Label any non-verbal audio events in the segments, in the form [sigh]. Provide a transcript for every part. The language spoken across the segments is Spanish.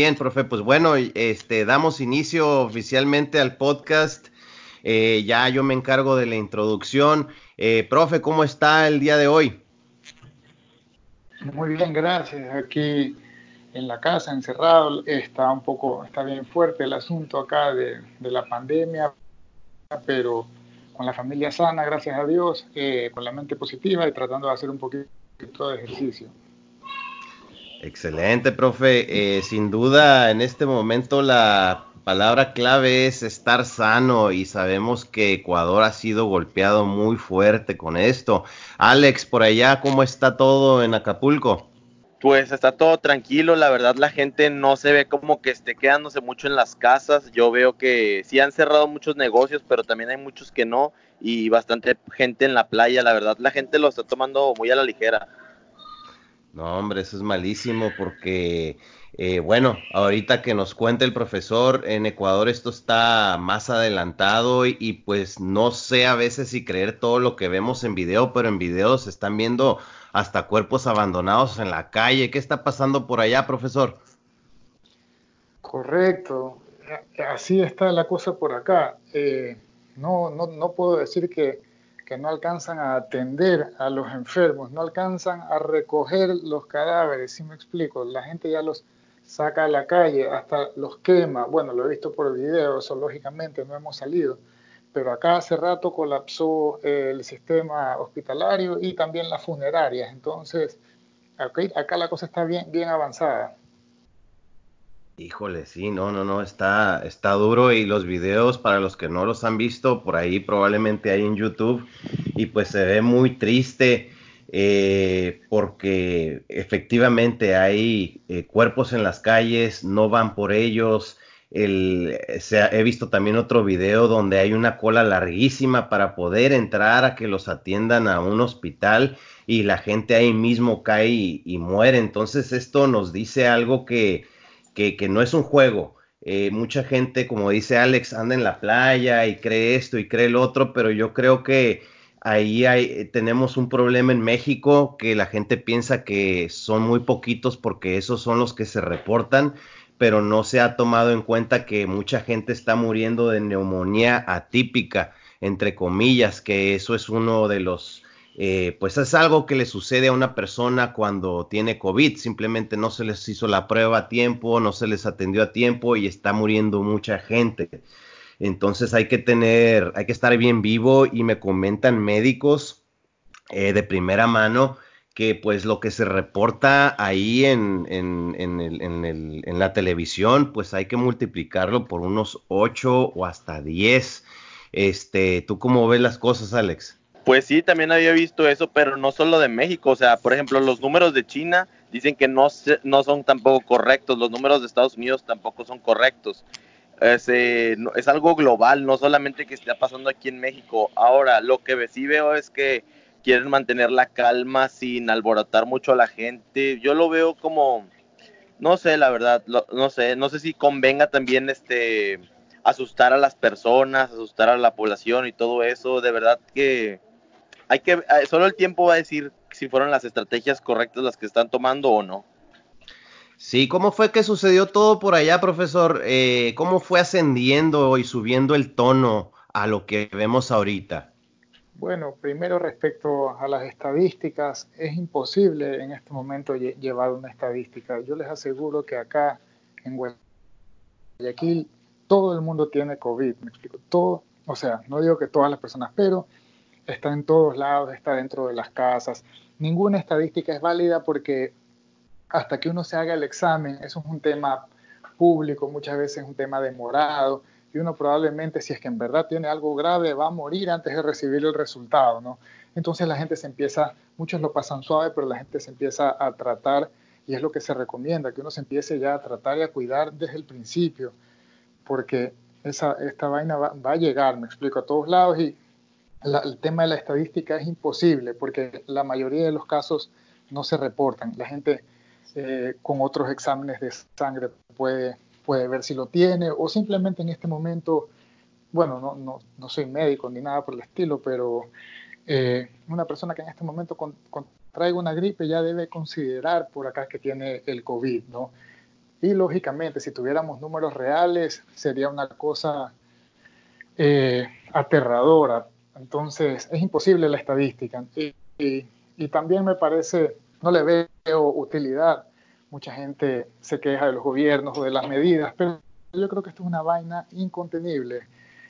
bien, profe. Pues bueno, este, damos inicio oficialmente al podcast. Eh, ya yo me encargo de la introducción. Eh, profe, ¿cómo está el día de hoy? Muy bien, gracias. Aquí en la casa, encerrado, está un poco, está bien fuerte el asunto acá de, la pandemia, pero con la familia sana, gracias a Dios, eh, con la mente positiva y tratando de hacer un poquito de ejercicio. Excelente, profe. Eh, sin duda, en este momento la palabra clave es estar sano y sabemos que Ecuador ha sido golpeado muy fuerte con esto. Alex, por allá, ¿cómo está todo en Acapulco? Pues está todo tranquilo, la verdad la gente no se ve como que esté quedándose mucho en las casas. Yo veo que sí han cerrado muchos negocios, pero también hay muchos que no y bastante gente en la playa. La verdad la gente lo está tomando muy a la ligera. No, hombre, eso es malísimo porque, eh, bueno, ahorita que nos cuente el profesor, en Ecuador esto está más adelantado y, y, pues no sé a veces si creer todo lo que vemos en video, pero en video se están viendo hasta cuerpos abandonados en la calle. ¿Qué está pasando por allá, profesor? Correcto, así está la cosa por acá. Eh, no, no, no puedo decir que que no alcanzan a atender a los enfermos, no alcanzan a recoger los cadáveres, si me explico, la gente ya los saca a la calle, hasta los quema, bueno, lo he visto por el video, eso lógicamente no hemos salido, pero acá hace rato colapsó el sistema hospitalario y también las funerarias, entonces acá la cosa está bien, bien avanzada. Híjole, sí, no, no, no, está, está duro y los videos para los que no los han visto, por ahí probablemente hay en YouTube y pues se ve muy triste eh, porque efectivamente hay eh, cuerpos en las calles, no van por ellos. El, he visto también otro video donde hay una cola larguísima para poder entrar a que los atiendan a un hospital y la gente ahí mismo cae y muere. Entonces esto nos dice algo que que, no es un juego. Eh, mucha gente, como dice Alex, anda en la playa y cree esto y cree el otro, pero yo creo que ahí hay, tenemos un problema en México que la gente piensa que son muy poquitos porque esos son los que se reportan, pero no se ha tomado en cuenta que mucha gente está muriendo de neumonía atípica, entre comillas, que eso es uno de los eh, pues es algo que le sucede a una persona cuando tiene COVID, simplemente no se les hizo la prueba a tiempo, no se les atendió a tiempo y está muriendo mucha gente. Entonces hay que tener, hay que estar bien vivo y me comentan médicos eh, de primera mano que pues lo que se reporta ahí en, en, en, la televisión, pues hay que multiplicarlo por unos 8 o hasta 10. Este, ¿Tú cómo ves las cosas, Alex? Pues sí, también había visto eso, pero no solo de México. O sea, por ejemplo, los números de China dicen que no, no son tampoco correctos. Los números de Estados Unidos tampoco son correctos. Es, algo global, no solamente que está pasando aquí en México. Ahora, lo que sí veo es que quieren mantener la calma sin alborotar mucho a la gente. Yo lo veo como, no sé, la verdad, no sé, no sé si convenga también este asustar a las personas, asustar a la población y todo eso. De verdad que hay que, eh, solo el tiempo va a decir si fueron las estrategias correctas las que están tomando o no. Sí, ¿cómo fue que sucedió todo por allá, profesor? Eh, ¿Cómo fue ascendiendo y subiendo el tono a lo que vemos ahorita? Bueno, primero respecto a las estadísticas, es imposible en este momento llevar una estadística. Yo les aseguro que acá en Guayaquil todo el mundo tiene COVID, me explico, todo, o sea, no digo que todas las personas, pero está en todos lados, está dentro de las casas. Ninguna estadística es válida porque hasta que uno se haga el examen, eso es un tema público, muchas veces es un tema demorado, y uno probablemente, si es que en verdad tiene algo grave, va a morir antes de recibir el resultado, ¿no? Entonces la gente se empieza, muchos lo pasan suave, pero la gente se empieza a tratar, y es lo que se recomienda, que uno se empiece ya a tratar y a cuidar desde el principio, porque esa, esta vaina va, va a llegar, me explico, a todos lados, y el tema de la estadística es imposible porque la mayoría de los casos no se reportan. La gente eh, con otros exámenes de sangre puede, puede ver si lo tiene o simplemente en este momento, bueno, no, no, no soy médico ni nada por el estilo, pero eh, una persona que en este momento contraiga una gripe ya debe considerar por acá que tiene el COVID, ¿no? Y lógicamente, si tuviéramos números reales, sería una cosa eh, aterradora. Entonces, es imposible la estadística. Y, y, también me parece, no le veo utilidad. Mucha gente se queja de los gobiernos o de las medidas, pero yo creo que esto es una vaina incontenible.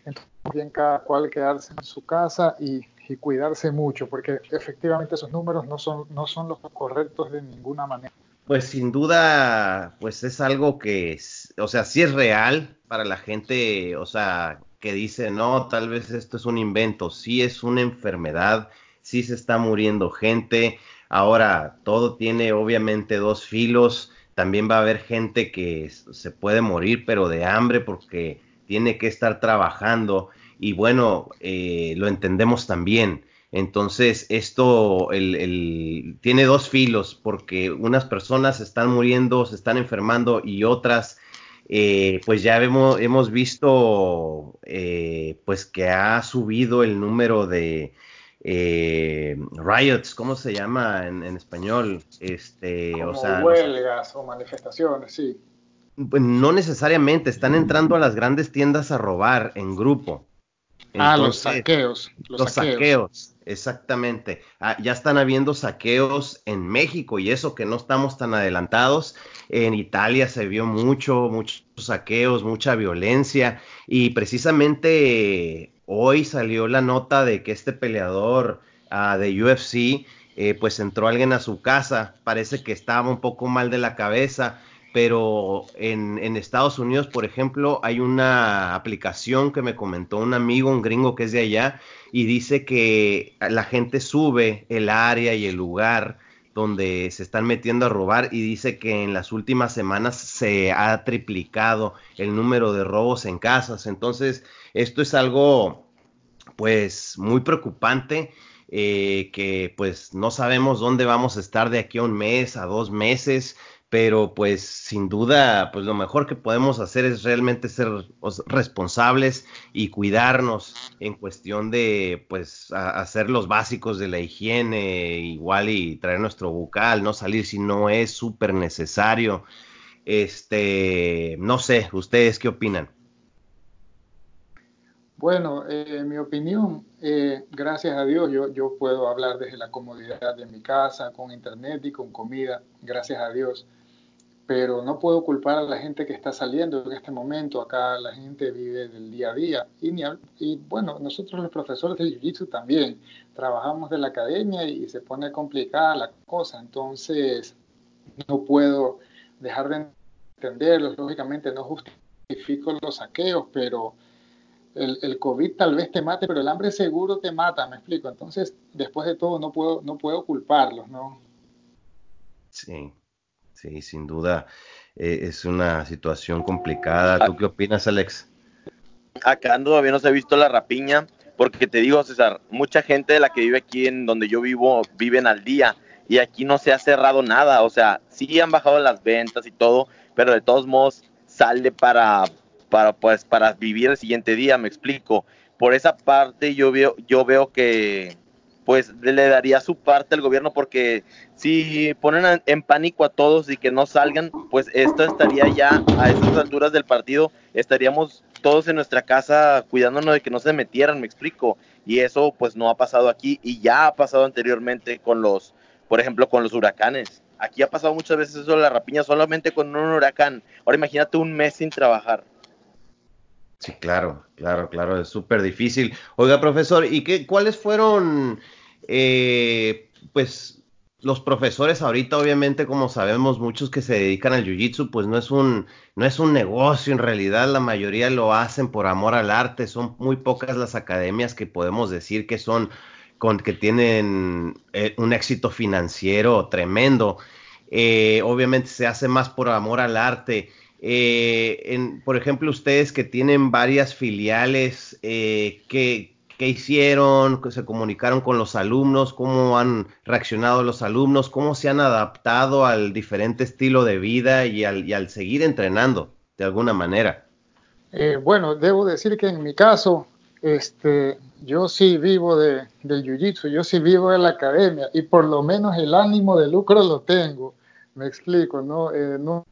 Entonces, bien cada cual quedarse en su casa y, y, cuidarse mucho, porque efectivamente esos números no son, no son los correctos de ninguna manera. Pues sin duda, pues es algo que, o sea, sí es real para la gente, o sea, que dice, no, tal vez esto es un invento, sí es una enfermedad, sí se está muriendo gente. Ahora, todo tiene obviamente dos filos, también va a haber gente que se puede morir, pero de hambre porque tiene que estar trabajando y bueno, eh, lo entendemos también. Entonces, esto el, tiene dos filos, porque unas personas están muriendo, se están enfermando y otras, eh, pues ya hemos, hemos visto, eh, pues que ha subido el número de eh, riots, ¿cómo se llama en, español? Este, o sea, huelgas o manifestaciones, sí. Pues no necesariamente, están entrando a las grandes tiendas a robar en grupo. Ah, los saqueos. Los, saqueos. Exactamente. Ah, ya están habiendo saqueos en México y eso que no estamos tan adelantados. En Italia se vio mucho, muchos saqueos, mucha violencia y precisamente hoy salió la nota de que este peleador ah, de UFC eh, pues entró alguien a su casa, parece que estaba un poco mal de la cabeza pero en, en, Estados Unidos, por ejemplo, hay una aplicación que me comentó un amigo, un gringo que es de allá, y dice que la gente sube el área y el lugar donde se están metiendo a robar y dice que en las últimas semanas se ha triplicado el número de robos en casas. Entonces, esto es algo pues muy preocupante. Eh, que pues no sabemos dónde vamos a estar de aquí a un mes, a dos meses, pero pues sin duda, pues lo mejor que podemos hacer es realmente ser responsables y cuidarnos en cuestión de pues hacer los básicos de la higiene igual y traer nuestro bucal, no salir si no es súper necesario. Este, no sé, ¿ustedes qué opinan? Bueno, eh, en mi opinión, eh, gracias a Dios, yo, yo puedo hablar desde la comodidad de mi casa, con internet y con comida, gracias a Dios pero no puedo culpar a la gente que está saliendo en este momento. Acá la gente vive del día a día. Y, y bueno, nosotros los profesores de Jiu-Jitsu también trabajamos de la academia y se pone complicada la cosa. Entonces, no puedo dejar de entenderlos. Lógicamente, no justifico los saqueos, pero el, el, COVID tal vez te mate, pero el hambre seguro te mata, me explico. Entonces, después de todo, no puedo, no puedo culparlos, ¿no? Sí, Sí, sin duda eh, es una situación complicada. ¿Tú qué opinas, Alex? Acá todavía no se ha visto la rapiña, porque te digo, César, mucha gente de la que vive aquí en donde yo vivo viven al día y aquí no se ha cerrado nada. O sea, sí han bajado las ventas y todo, pero de todos modos sale para, para, pues, para vivir el siguiente día, me explico. Por esa parte yo veo, yo veo que, pues le daría su parte al gobierno porque si ponen en pánico a todos y que no salgan, pues esto estaría ya a estas alturas del partido, estaríamos todos en nuestra casa cuidándonos de que no se metieran, me explico. Y eso pues no ha pasado aquí y ya ha pasado anteriormente con los, por ejemplo, con los huracanes. Aquí ha pasado muchas veces eso de la rapiña solamente con un huracán. Ahora imagínate un mes sin trabajar. Sí, claro, claro, claro, es súper difícil. Oiga, profesor, ¿y qué, cuáles fueron eh, pues los profesores ahorita, obviamente, como sabemos, muchos que se dedican al jiu-jitsu, pues no es un, no es un negocio, en realidad la mayoría lo hacen por amor al arte, son muy pocas las academias que podemos decir que son, con, que tienen eh, un éxito financiero tremendo. Eh, obviamente se hace más por amor al arte. En, por ejemplo, ustedes que tienen varias filiales, que qué hicieron, se comunicaron con los alumnos, cómo han reaccionado los alumnos, cómo se han adaptado al diferente estilo de vida y al, seguir entrenando de alguna manera. Eh, bueno, debo decir que en mi caso, este, yo sí vivo de, del jiu-jitsu, yo sí vivo de la academia y por lo menos el ánimo de lucro lo tengo. Me explico, ¿no? Eh, no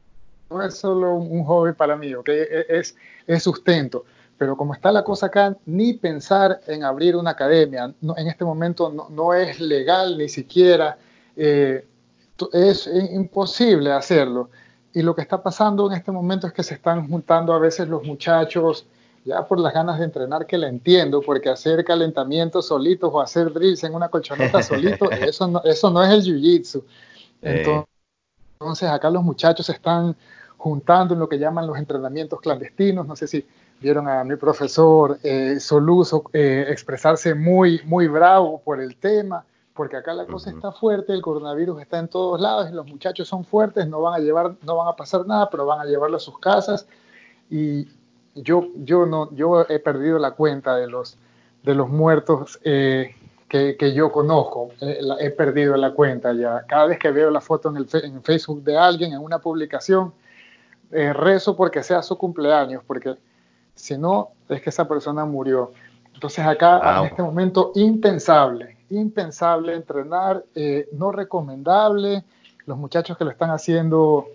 no es solo un hobby para mí, ¿okay? E, es, es sustento. Pero como está la cosa acá, ni pensar en abrir una academia. en este momento no, es legal ni siquiera. Eh, es imposible hacerlo. Y lo que está pasando en este momento es que se están juntando a veces los muchachos ya por las ganas de entrenar que la entiendo, porque hacer calentamientos solitos o hacer drills en una colchoneta [laughs] solito, eso no, eso no es el jiu-jitsu. Entonces, acá los muchachos se están juntando en lo que llaman los entrenamientos clandestinos. No sé si vieron a mi profesor eh, Soluso eh, expresarse muy, muy bravo por el tema, porque acá la cosa está fuerte, el coronavirus está en todos lados y los muchachos son fuertes, no van a llevar, no van a pasar nada, pero van a llevarlo a sus casas. Y yo, yo no, yo he perdido la cuenta de los, de los muertos eh, que, que, yo conozco. he perdido la cuenta ya. Cada vez que veo la foto en, el, en Facebook de alguien, en una publicación, rezo porque sea su cumpleaños, porque si no, es que esa persona murió. Entonces acá en este momento impensable, impensable entrenar, eh, no recomendable, los muchachos que lo están haciendo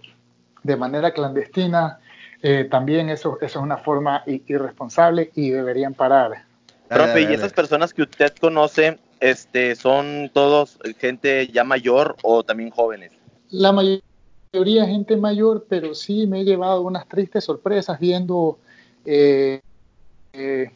de manera clandestina, eh, también eso, eso es una forma irresponsable y deberían parar. Profe, ¿y esas personas que usted conoce este, son todos gente ya mayor o también jóvenes? La mayoría gente mayor, pero sí me he llevado unas tristes sorpresas viendo eh, eh,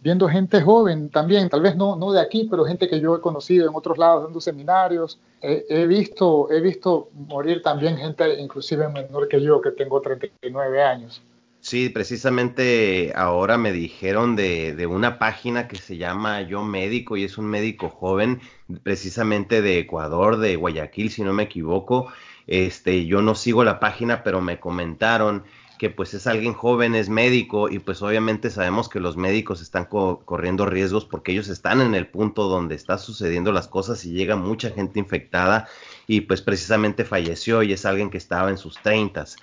viendo gente joven también, tal vez no, no de aquí, pero gente que yo he conocido en otros lados dando seminarios. he, visto, he visto morir también gente inclusive menor que yo, que tengo 39 años. Sí, precisamente ahora me dijeron de, de, una página que se llama Yo Médico y es un médico joven, precisamente de Ecuador, de Guayaquil, si no me equivoco. Este, yo no sigo la página, pero me comentaron que pues es alguien joven, es médico y pues obviamente sabemos que los médicos están corriendo riesgos porque ellos están en el punto donde está sucediendo las cosas y llega mucha gente infectada y pues precisamente falleció y es alguien que estaba en sus treintas.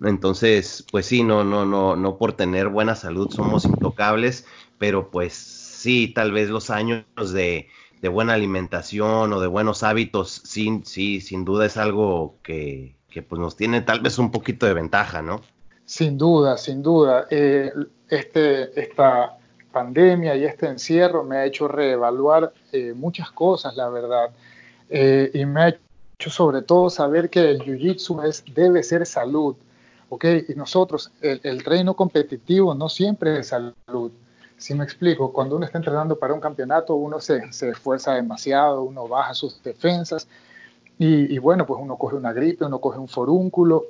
Entonces, pues sí, no, no, no, no por tener buena salud somos intocables, pero pues sí, tal vez los años de, buena alimentación o de buenos hábitos, sí, sí, sin duda es algo que, que pues nos tiene tal vez un poquito de ventaja, ¿no? Sin duda, sin duda. Eh, este, esta pandemia y este encierro me ha hecho reevaluar eh, muchas cosas, la verdad. Eh, y me ha hecho sobre todo saber que el Jiu-Jitsu debe ser salud. ¿ok? Y nosotros, el, reino competitivo no siempre es salud. Si me explico, cuando uno está entrenando para un campeonato, uno se, se esfuerza demasiado, uno baja sus defensas y, y, bueno, pues uno coge una gripe, uno coge un forúnculo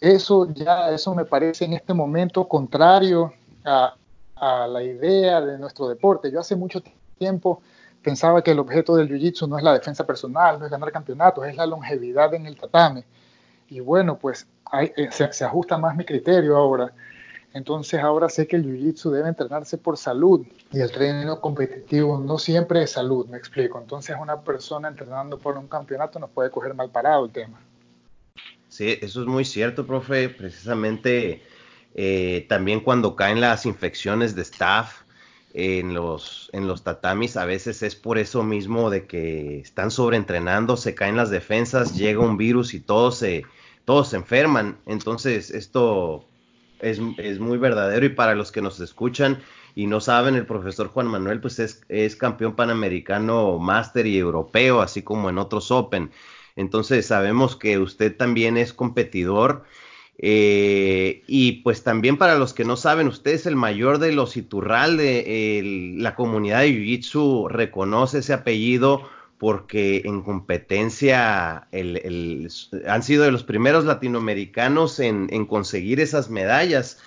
eso ya, eso me parece en este momento contrario a, la idea de nuestro deporte. Yo hace mucho tiempo pensaba que el objeto del jiu-jitsu no es la defensa personal, no es ganar campeonatos, es la longevidad en el tatame. Y bueno, pues eh, se, ajusta más mi criterio ahora. Entonces ahora sé que el jiu-jitsu debe entrenarse por salud y el tren competitivo no siempre es salud, me explico. Entonces una persona entrenando por un campeonato nos puede coger mal parado el tema. Sí, eso es muy cierto, profe. Precisamente eh, también cuando caen las infecciones de staff en los, en los tatamis, a veces es por eso mismo de que están sobreentrenando, se caen las defensas, llega un virus y todos se, todos se enferman. Entonces, esto es, es, muy verdadero y para los que nos escuchan y no saben, el profesor Juan Manuel pues es, es campeón panamericano, máster y europeo, así como en otros Open. Entonces sabemos que usted también es competidor. Eh, y pues también para los que no saben, usted es el mayor de los Iturralde. la comunidad de Jiu-Jitsu reconoce ese apellido porque en competencia han sido de los primeros latinoamericanos en, en, conseguir esas medallas.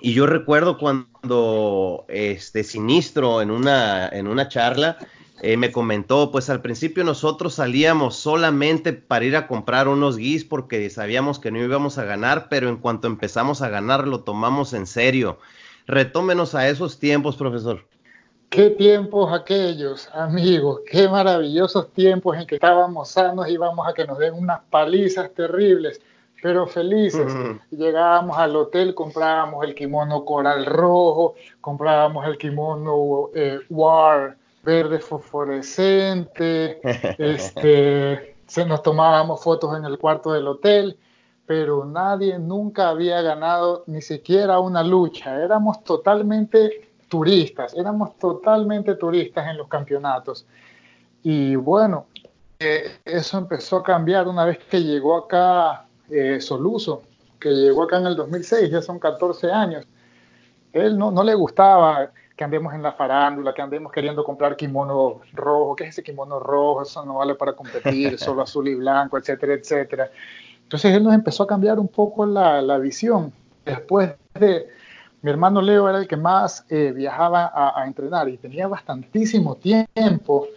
Y yo recuerdo cuando este Sinistro en una, en una charla eh, me comentó, pues al principio nosotros salíamos solamente para ir a comprar unos guis porque sabíamos que no íbamos a ganar, pero en cuanto empezamos a ganar lo tomamos en serio. Retómenos a esos tiempos, profesor. Qué tiempos aquellos, amigos, qué maravillosos tiempos en que estábamos sanos y íbamos a que nos den unas palizas terribles, pero felices. Llegábamos al hotel, comprábamos el kimono coral rojo, comprábamos el kimono eh, War verde fosforescente, este, [laughs] se nos tomábamos fotos en el cuarto del hotel, pero nadie nunca había ganado ni siquiera una lucha. Éramos totalmente turistas, éramos totalmente turistas en los campeonatos. Y bueno, eh, eso empezó a cambiar una vez que llegó acá eh, Soluso, que llegó acá en el 2006, ya son 14 años. Él no, no le gustaba que andemos en la farándula, que andemos queriendo comprar kimono rojo, ¿qué es ese kimono rojo? Eso no vale para competir, [laughs] solo azul y blanco, etcétera, etcétera. Entonces él nos empezó a cambiar un poco la, la visión. Después de, mi hermano Leo era el que más eh, viajaba a, a, entrenar y tenía bastantísimo tiempo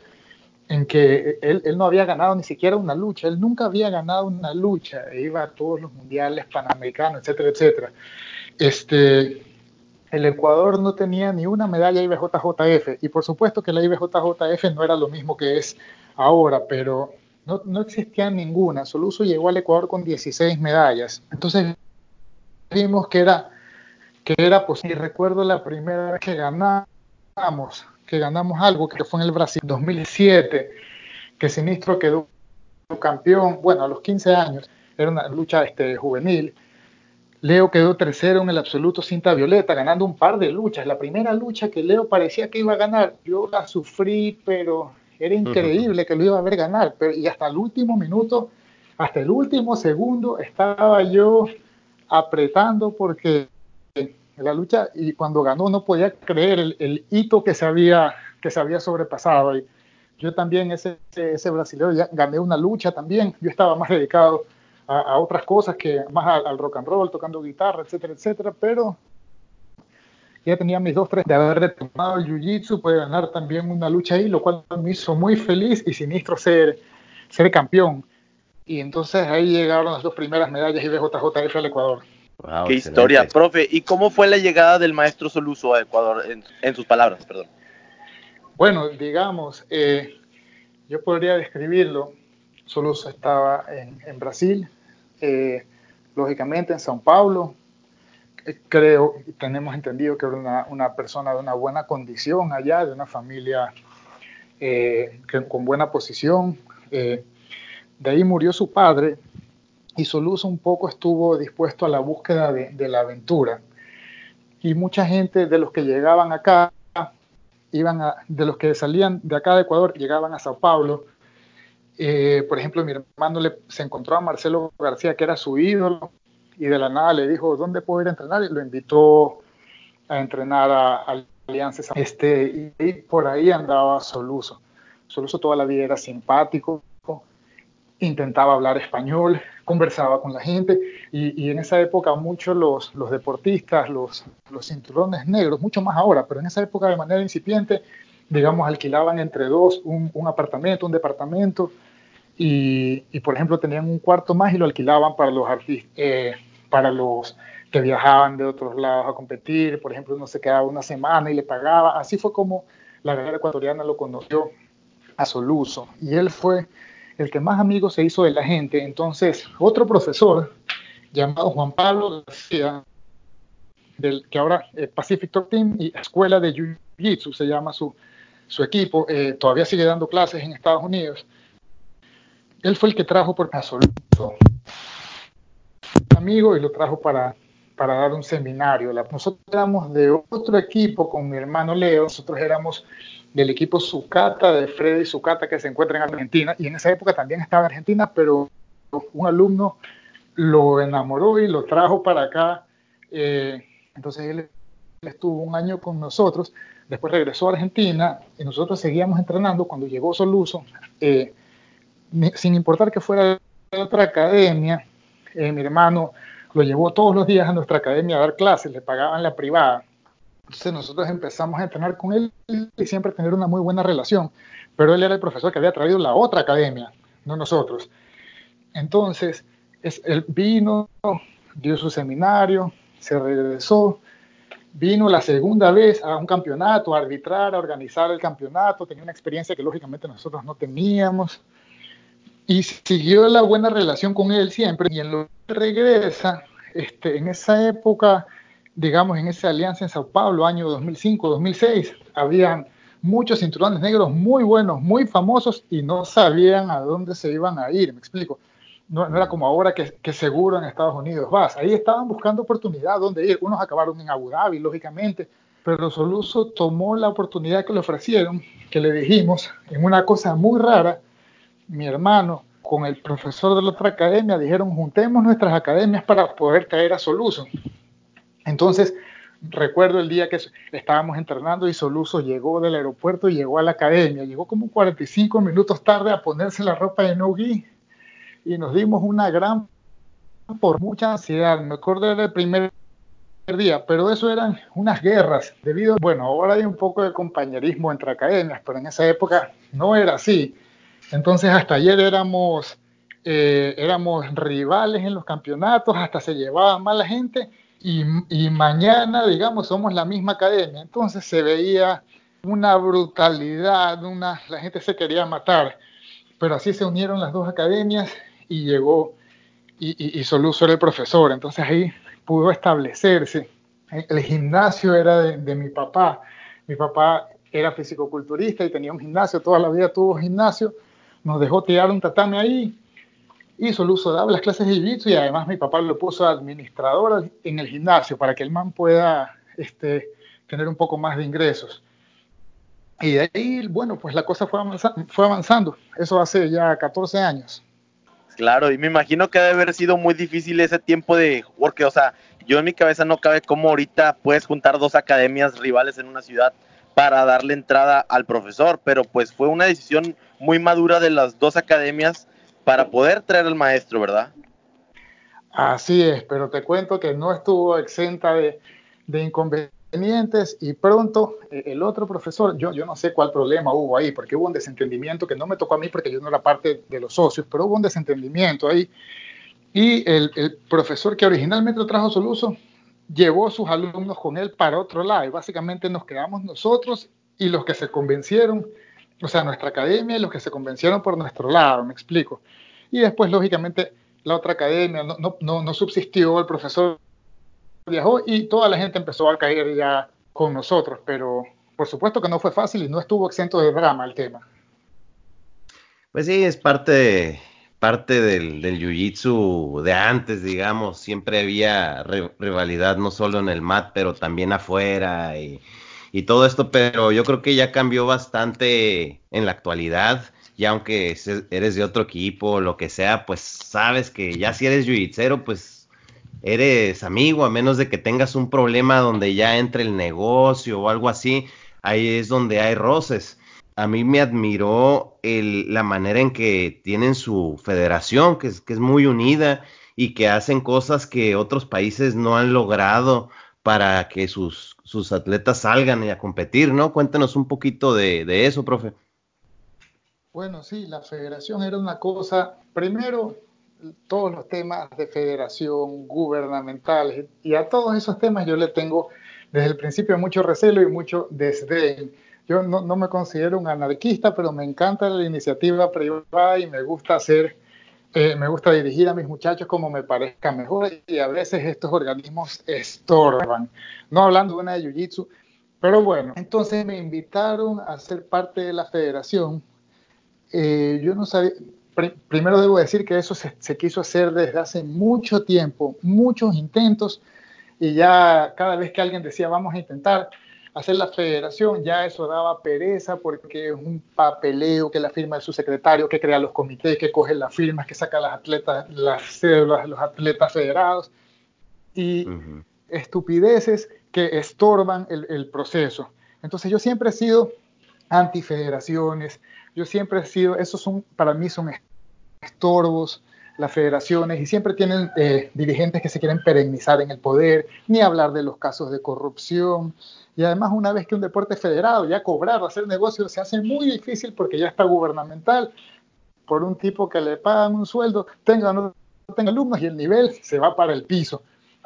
en que él, él, no había ganado ni siquiera una lucha, él nunca había ganado una lucha, iba a todos los mundiales panamericanos, etcétera, etcétera. Este, el Ecuador no tenía ni una medalla IBJJF y por supuesto que la IBJJF no era lo mismo que es ahora, pero no, no existía ninguna, Soluso llegó al Ecuador con 16 medallas, entonces vimos que era, que era posible, recuerdo la primera vez que ganamos, que ganamos algo, que fue en el Brasil 2007, que Sinistro quedó campeón, bueno, a los 15 años, era una lucha este, juvenil. Leo quedó tercero en el absoluto cinta violeta, ganando un par de luchas. La primera lucha que Leo parecía que iba a ganar, yo la sufrí, pero era increíble que lo iba a ver ganar. Pero, y hasta el último minuto, hasta el último segundo, estaba yo apretando porque la lucha y cuando ganó no podía creer el, el, hito que se había, que se había sobrepasado. Y yo también, ese, ese brasileño, ya gané una lucha también. Yo estaba más dedicado a, a otras cosas que más al, al, rock and roll, tocando guitarra, etcétera, etcétera. Pero ya tenía mis dos, tres de haber retomado el jiu-jitsu, puede ganar también una lucha ahí, lo cual me hizo muy feliz y sinistro ser, ser campeón. Y entonces ahí llegaron las dos primeras medallas IBJJF al Ecuador. Wow, Qué excelente. historia, profe. ¿Y cómo fue la llegada del maestro Soluso a Ecuador, en, en sus palabras? Perdón. Bueno, digamos, eh, yo podría describirlo. Soluso estaba en, Brasil, eh, lógicamente en Sao Paulo. Eh, creo, tenemos entendido que era una, persona de una buena condición allá, de una familia eh, con buena posición. de ahí murió su padre, y Soluso un poco estuvo dispuesto a la búsqueda de, la aventura. Y mucha gente de los que llegaban acá, iban de los que salían de acá de Ecuador, llegaban a Sao Paulo. Eh, por ejemplo, mi hermano le, se encontró a Marcelo García, que era su ídolo, y de la nada le dijo, ¿dónde puedo ir a entrenar? Y lo invitó a entrenar a, a Alianza. Este, y, y por ahí andaba Soluso. Soluso toda la vida era simpático, intentaba hablar español, conversaba con la gente y, y en esa época muchos los, los deportistas, los, los, cinturones negros, mucho más ahora, pero en esa época de manera incipiente, digamos, alquilaban entre dos un, un apartamento, un departamento y, y, por ejemplo tenían un cuarto más y lo alquilaban para los artistas, eh, para los que viajaban de otros lados a competir, por ejemplo uno se quedaba una semana y le pagaba, así fue como la guerra ecuatoriana lo conoció a Soluso y él fue el que más amigos se hizo de la gente. Entonces, otro profesor llamado Juan Pablo García, del que ahora es Pacific Top Team y Escuela de Jiu-Jitsu se llama su, su equipo, eh, todavía sigue dando clases en Estados Unidos. Él fue el que trajo por absoluto amigo y lo trajo para, para dar un seminario. Nosotros éramos de otro equipo con mi hermano Leo, nosotros éramos del equipo Sucata, de Freddy Sucata, que se encuentra en Argentina, y en esa época también estaba en Argentina, pero un alumno lo enamoró y lo trajo para acá. Eh, entonces él estuvo un año con nosotros, después regresó a Argentina y nosotros seguíamos entrenando. Cuando llegó Soluso, eh, sin importar que fuera de otra academia, eh, mi hermano lo llevó todos los días a nuestra academia a dar clases, le pagaban la privada. Entonces nosotros empezamos a entrenar con él y siempre tener una muy buena relación, pero él era el profesor que había traído la otra academia, no nosotros. Entonces, es, él vino, dio su seminario, se regresó, vino la segunda vez a un campeonato, a arbitrar, a organizar el campeonato, tenía una experiencia que lógicamente nosotros no teníamos, y siguió la buena relación con él siempre, y en lo que regresa, este, en esa época digamos, en esa alianza en Sao Paulo, año 2005, 2006, habían muchos cinturones negros muy buenos, muy famosos y no sabían a dónde se iban a ir, me explico. No, era como ahora que, que, seguro en Estados Unidos vas. Ahí estaban buscando oportunidad donde ir. Unos acabaron en Abu Dhabi, lógicamente, pero Soluso tomó la oportunidad que le ofrecieron, que le dijimos, en una cosa muy rara, mi hermano con el profesor de la otra academia dijeron juntemos nuestras academias para poder traer a Soluso. Entonces, recuerdo el día que estábamos entrenando y Soluso llegó del aeropuerto y llegó a la academia. Llegó como 45 minutos tarde a ponerse la ropa de Nogi y nos dimos una gran, por mucha ansiedad. Me acuerdo del primer día, pero eso eran unas guerras. Debido, bueno, ahora hay un poco de compañerismo entre academias, pero en esa época no era así. Entonces, hasta ayer éramos, eh, éramos rivales en los campeonatos, hasta se llevaba mal la gente y, mañana, digamos, somos la misma academia. Entonces se veía una brutalidad, una, la gente se quería matar. Pero así se unieron las dos academias y llegó, y, y, Soluso era el profesor. Entonces ahí pudo establecerse. El gimnasio era de, de mi papá. Mi papá era fisicoculturista y tenía un gimnasio, toda la vida tuvo gimnasio. Nos dejó tirar un tatame ahí hizo el uso, daba las clases de jiu y además mi papá lo puso administrador en el gimnasio para que el man pueda este, tener un poco más de ingresos. Y de ahí, bueno, pues la cosa fue, fue avanzando. Eso hace ya 14 años. Claro, y me imagino que debe haber sido muy difícil ese tiempo de, porque, o sea, yo en mi cabeza no cabe cómo ahorita puedes juntar dos academias rivales en una ciudad para darle entrada al profesor, pero pues fue una decisión muy madura de las dos academias para poder traer al maestro, ¿verdad? Así es, pero te cuento que no estuvo exenta de, inconvenientes y pronto eh, el otro profesor, yo, yo no sé cuál problema hubo ahí, porque hubo un desentendimiento que no me tocó a mí porque yo no era parte de los socios, pero hubo un desentendimiento ahí. Y el, el profesor que originalmente trajo Soluso llevó a sus alumnos con él para otro lado y básicamente nos quedamos nosotros y los que se convencieron o sea, nuestra academia y los que se convencieron por nuestro lado, me explico. Y después, lógicamente, la otra academia no, no, no, subsistió, el profesor viajó y toda la gente empezó a caer ya con nosotros, pero por supuesto que no fue fácil y no estuvo exento de drama el tema. Pues sí, es parte, parte del, del jiu-jitsu de antes, digamos, siempre había rivalidad no solo en el mat, pero también afuera y y todo esto, pero yo creo que ya cambió bastante en la actualidad. Ya aunque eres de otro equipo, lo que sea, pues sabes que ya si eres jiu pues eres amigo, a menos de que tengas un problema donde ya entre el negocio o algo así, ahí es donde hay roces. A mí me admiró el, la manera en que tienen su federación, que es, que es muy unida y que hacen cosas que otros países no han logrado para que sus sus atletas salgan y a competir, ¿no? Cuéntenos un poquito de, de eso, profe. Bueno, sí, la federación era una cosa, primero, todos los temas de federación gubernamentales y a todos esos temas yo le tengo desde el principio mucho recelo y mucho desdén. Yo no, no me considero un anarquista, pero me encanta la iniciativa privada y me gusta hacer eh, me gusta dirigir a mis muchachos como me parezca mejor y a veces estos organismos estorban. No hablando de una de Jiu-Jitsu, pero bueno, entonces me invitaron a ser parte de la federación. Eh, yo no sabía, primero debo decir que eso se, se, quiso hacer desde hace mucho tiempo, muchos intentos, y ya cada vez que alguien decía vamos a intentar, hacer la federación, ya eso daba pereza porque es un papeleo que la firma de su secretario, que crea los comités, que coge las firmas, que saca las atletas, las cédulas de los atletas federados y estupideces que estorban el, el, proceso. Entonces yo siempre he sido antifederaciones, yo siempre he sido, esos son, para mí son estorbos, las federaciones y siempre tienen eh, dirigentes que se quieren perennizar en el poder, ni hablar de los casos de corrupción. Y además, una vez que un deporte federado, ya cobrar o hacer negocios se hace muy difícil porque ya está gubernamental por un tipo que le pagan un sueldo, tenga no tenga alumnos y el nivel se va para el piso.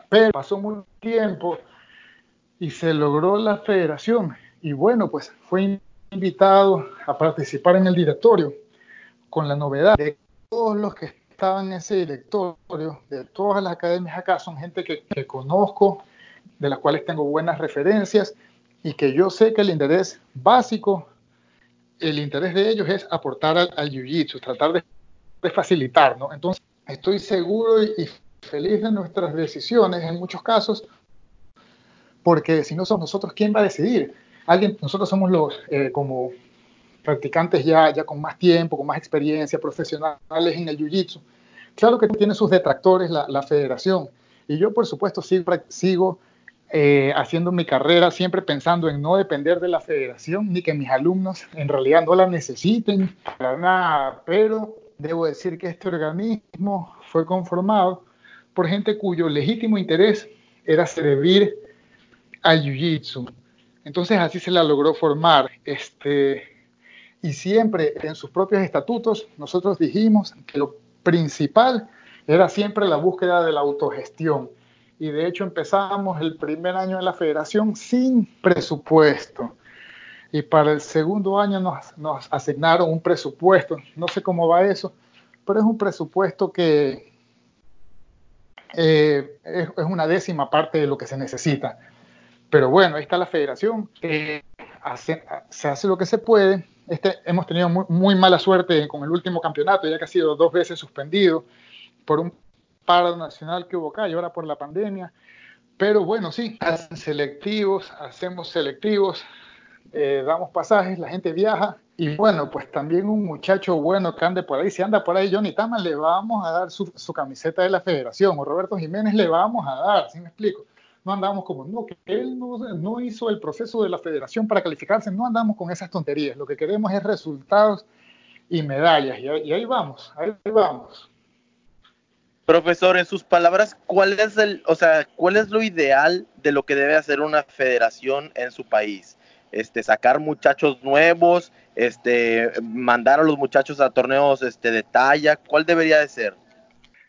Pero pasó mucho tiempo y se logró la federación. Y bueno, pues fue invitado a participar en el directorio con la novedad de todos los que estaban en ese directorio de todas las academias acá son gente que, que, conozco, de las cuales tengo buenas referencias y que yo sé que el interés básico, el interés de ellos es aportar al, al jiu-jitsu, tratar de, de, facilitar, ¿no? Entonces, estoy seguro y feliz de nuestras decisiones en muchos casos, porque si no somos nosotros, ¿quién va a decidir? Nosotros somos los eh, como practicantes ya, con más tiempo, con más experiencia, profesionales en el Jiu-Jitsu. Claro que tiene sus detractores la, federación, y yo por supuesto sigo, sigo eh, haciendo mi carrera siempre pensando en no depender de la federación ni que mis alumnos en realidad no la necesiten para nada, pero debo decir que este organismo fue conformado por gente cuyo legítimo interés era servir al Jiu-Jitsu. Entonces así se la logró formar. Este, y siempre en sus propios estatutos nosotros dijimos que lo principal era siempre la búsqueda de la autogestión y de hecho empezamos el primer año en la federación sin presupuesto. Y para el segundo año nos, asignaron un presupuesto, no sé cómo va eso, pero es un presupuesto que eh, es, una décima parte de lo que se necesita. Pero bueno, ahí está la federación, se hace lo que se puede. Este, hemos tenido muy, mala suerte con el último campeonato, ya que ha sido dos veces suspendido por un paro nacional que hubo acá y ahora por la pandemia. Pero bueno, sí, hacen selectivos, hacemos selectivos, eh, damos pasajes, la gente viaja y bueno, pues también un muchacho bueno que ande por ahí, si anda por ahí Johnny Tama, le vamos a dar su, camiseta de la federación o Roberto Jiménez le vamos a dar, ¿sí me explico? No andamos como, no, que él no, no hizo el proceso de la federación para calificarse, no andamos con esas tonterías, lo que queremos es resultados y medallas y, y ahí vamos, ahí vamos. Profesor, en sus palabras, ¿cuál es el, o sea, cuál es lo ideal de lo que debe hacer una federación en su país? Este, sacar muchachos nuevos, este, mandar a los muchachos a torneos este, de talla, ¿cuál debería de ser?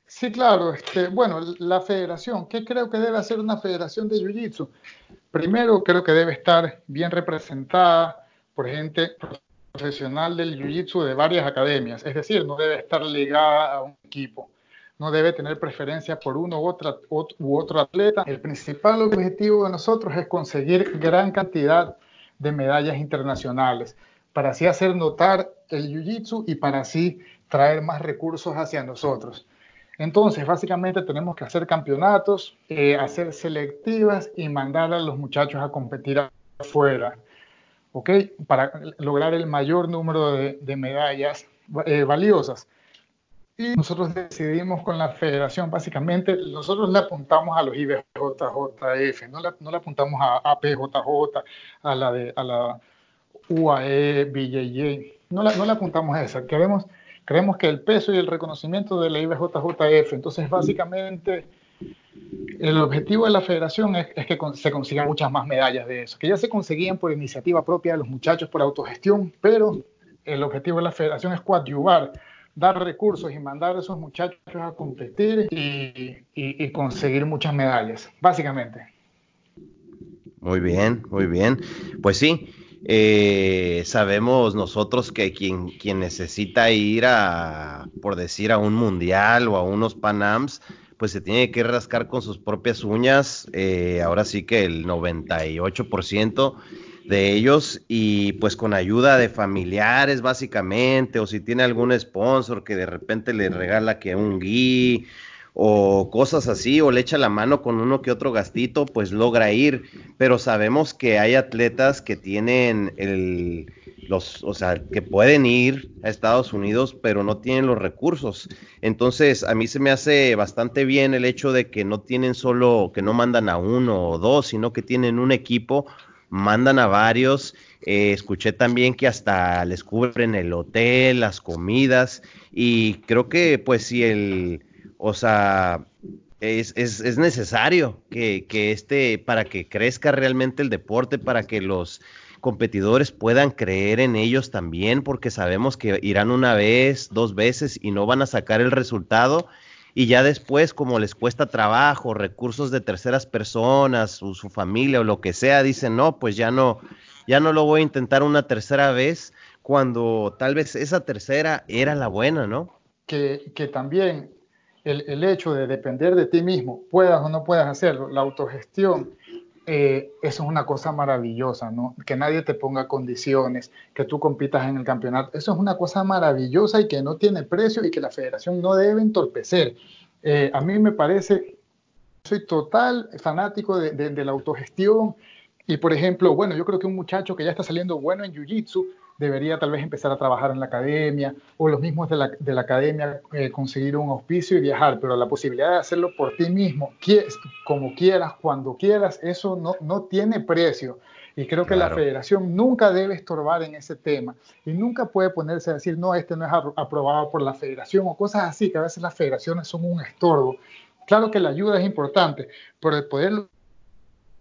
Sí, claro. Este, bueno, la federación, ¿qué creo que debe hacer una federación de Jiu-Jitsu? Primero, creo que debe estar bien representada por gente profesional del Jiu-Jitsu de varias academias, es decir, no debe estar ligada a un equipo no debe tener preferencia por uno u, u otro atleta. El principal objetivo de nosotros es conseguir gran cantidad de medallas internacionales para así hacer notar el Jiu-Jitsu y para así traer más recursos hacia nosotros. Entonces, básicamente tenemos que hacer campeonatos, eh, hacer selectivas y mandar a los muchachos a competir afuera, ¿ok? Para lograr el mayor número de, medallas eh, valiosas. Y nosotros decidimos con la federación, básicamente, nosotros le apuntamos a los IBJJF, no le, no le apuntamos a APJJ, a la, de, a la UAE, BJJ, no, no le apuntamos a esa. Queremos, creemos que el peso y el reconocimiento de la IBJJF, entonces básicamente el objetivo de la federación es, que se consigan muchas más medallas de eso, que ya se conseguían por iniciativa propia de los muchachos, por autogestión, pero el objetivo de la federación es coadyuvar dar recursos y mandar a esos muchachos a competir y, conseguir muchas medallas, básicamente. Muy bien, muy bien. Pues sí, eh, sabemos nosotros que quien, quien necesita ir a, por decir, a un mundial o a unos Panams, pues se tiene que rascar con sus propias uñas. Eh, ahora sí que el 98% de ellos y pues con ayuda de familiares básicamente o si tiene algún sponsor que de repente le regala que un gui o cosas así o le echa la mano con uno que otro gastito pues logra ir pero sabemos que hay atletas que tienen el los o sea que pueden ir a Estados Unidos pero no tienen los recursos entonces a mí se me hace bastante bien el hecho de que no tienen solo que no mandan a uno o dos sino que tienen un equipo mandan a varios. Eh, escuché también que hasta les cubren el hotel, las comidas y creo que pues si el, o sea, es, es, es necesario que, que, este, para que crezca realmente el deporte, para que los competidores puedan creer en ellos también, porque sabemos que irán una vez, dos veces y no van a sacar el resultado y ya después, como les cuesta trabajo, recursos de terceras personas, su, familia o lo que sea, dicen, no, pues ya no, ya no lo voy a intentar una tercera vez, cuando tal vez esa tercera era la buena, ¿no? Que, que también el, hecho de depender de ti mismo, puedas o no puedas hacerlo, la autogestión, eh, eso es una cosa maravillosa, ¿no? Que nadie te ponga condiciones, que tú compitas en el campeonato, eso es una cosa maravillosa y que no tiene precio y que la federación no debe entorpecer. Eh, a mí me parece, soy total fanático de, de la autogestión y, por ejemplo, bueno, yo creo que un muchacho que ya está saliendo bueno en Jiu-Jitsu, debería tal vez empezar a trabajar en la academia o los mismos de la, de la academia eh, conseguir un auspicio y viajar, pero la posibilidad de hacerlo por ti mismo, como quieras, cuando quieras, eso no, no tiene precio. Y creo que la federación nunca debe estorbar en ese tema y nunca puede ponerse a decir, no, este no es aprobado por la federación o cosas así, que a veces las federaciones son un estorbo. Claro que la ayuda es importante, pero el poder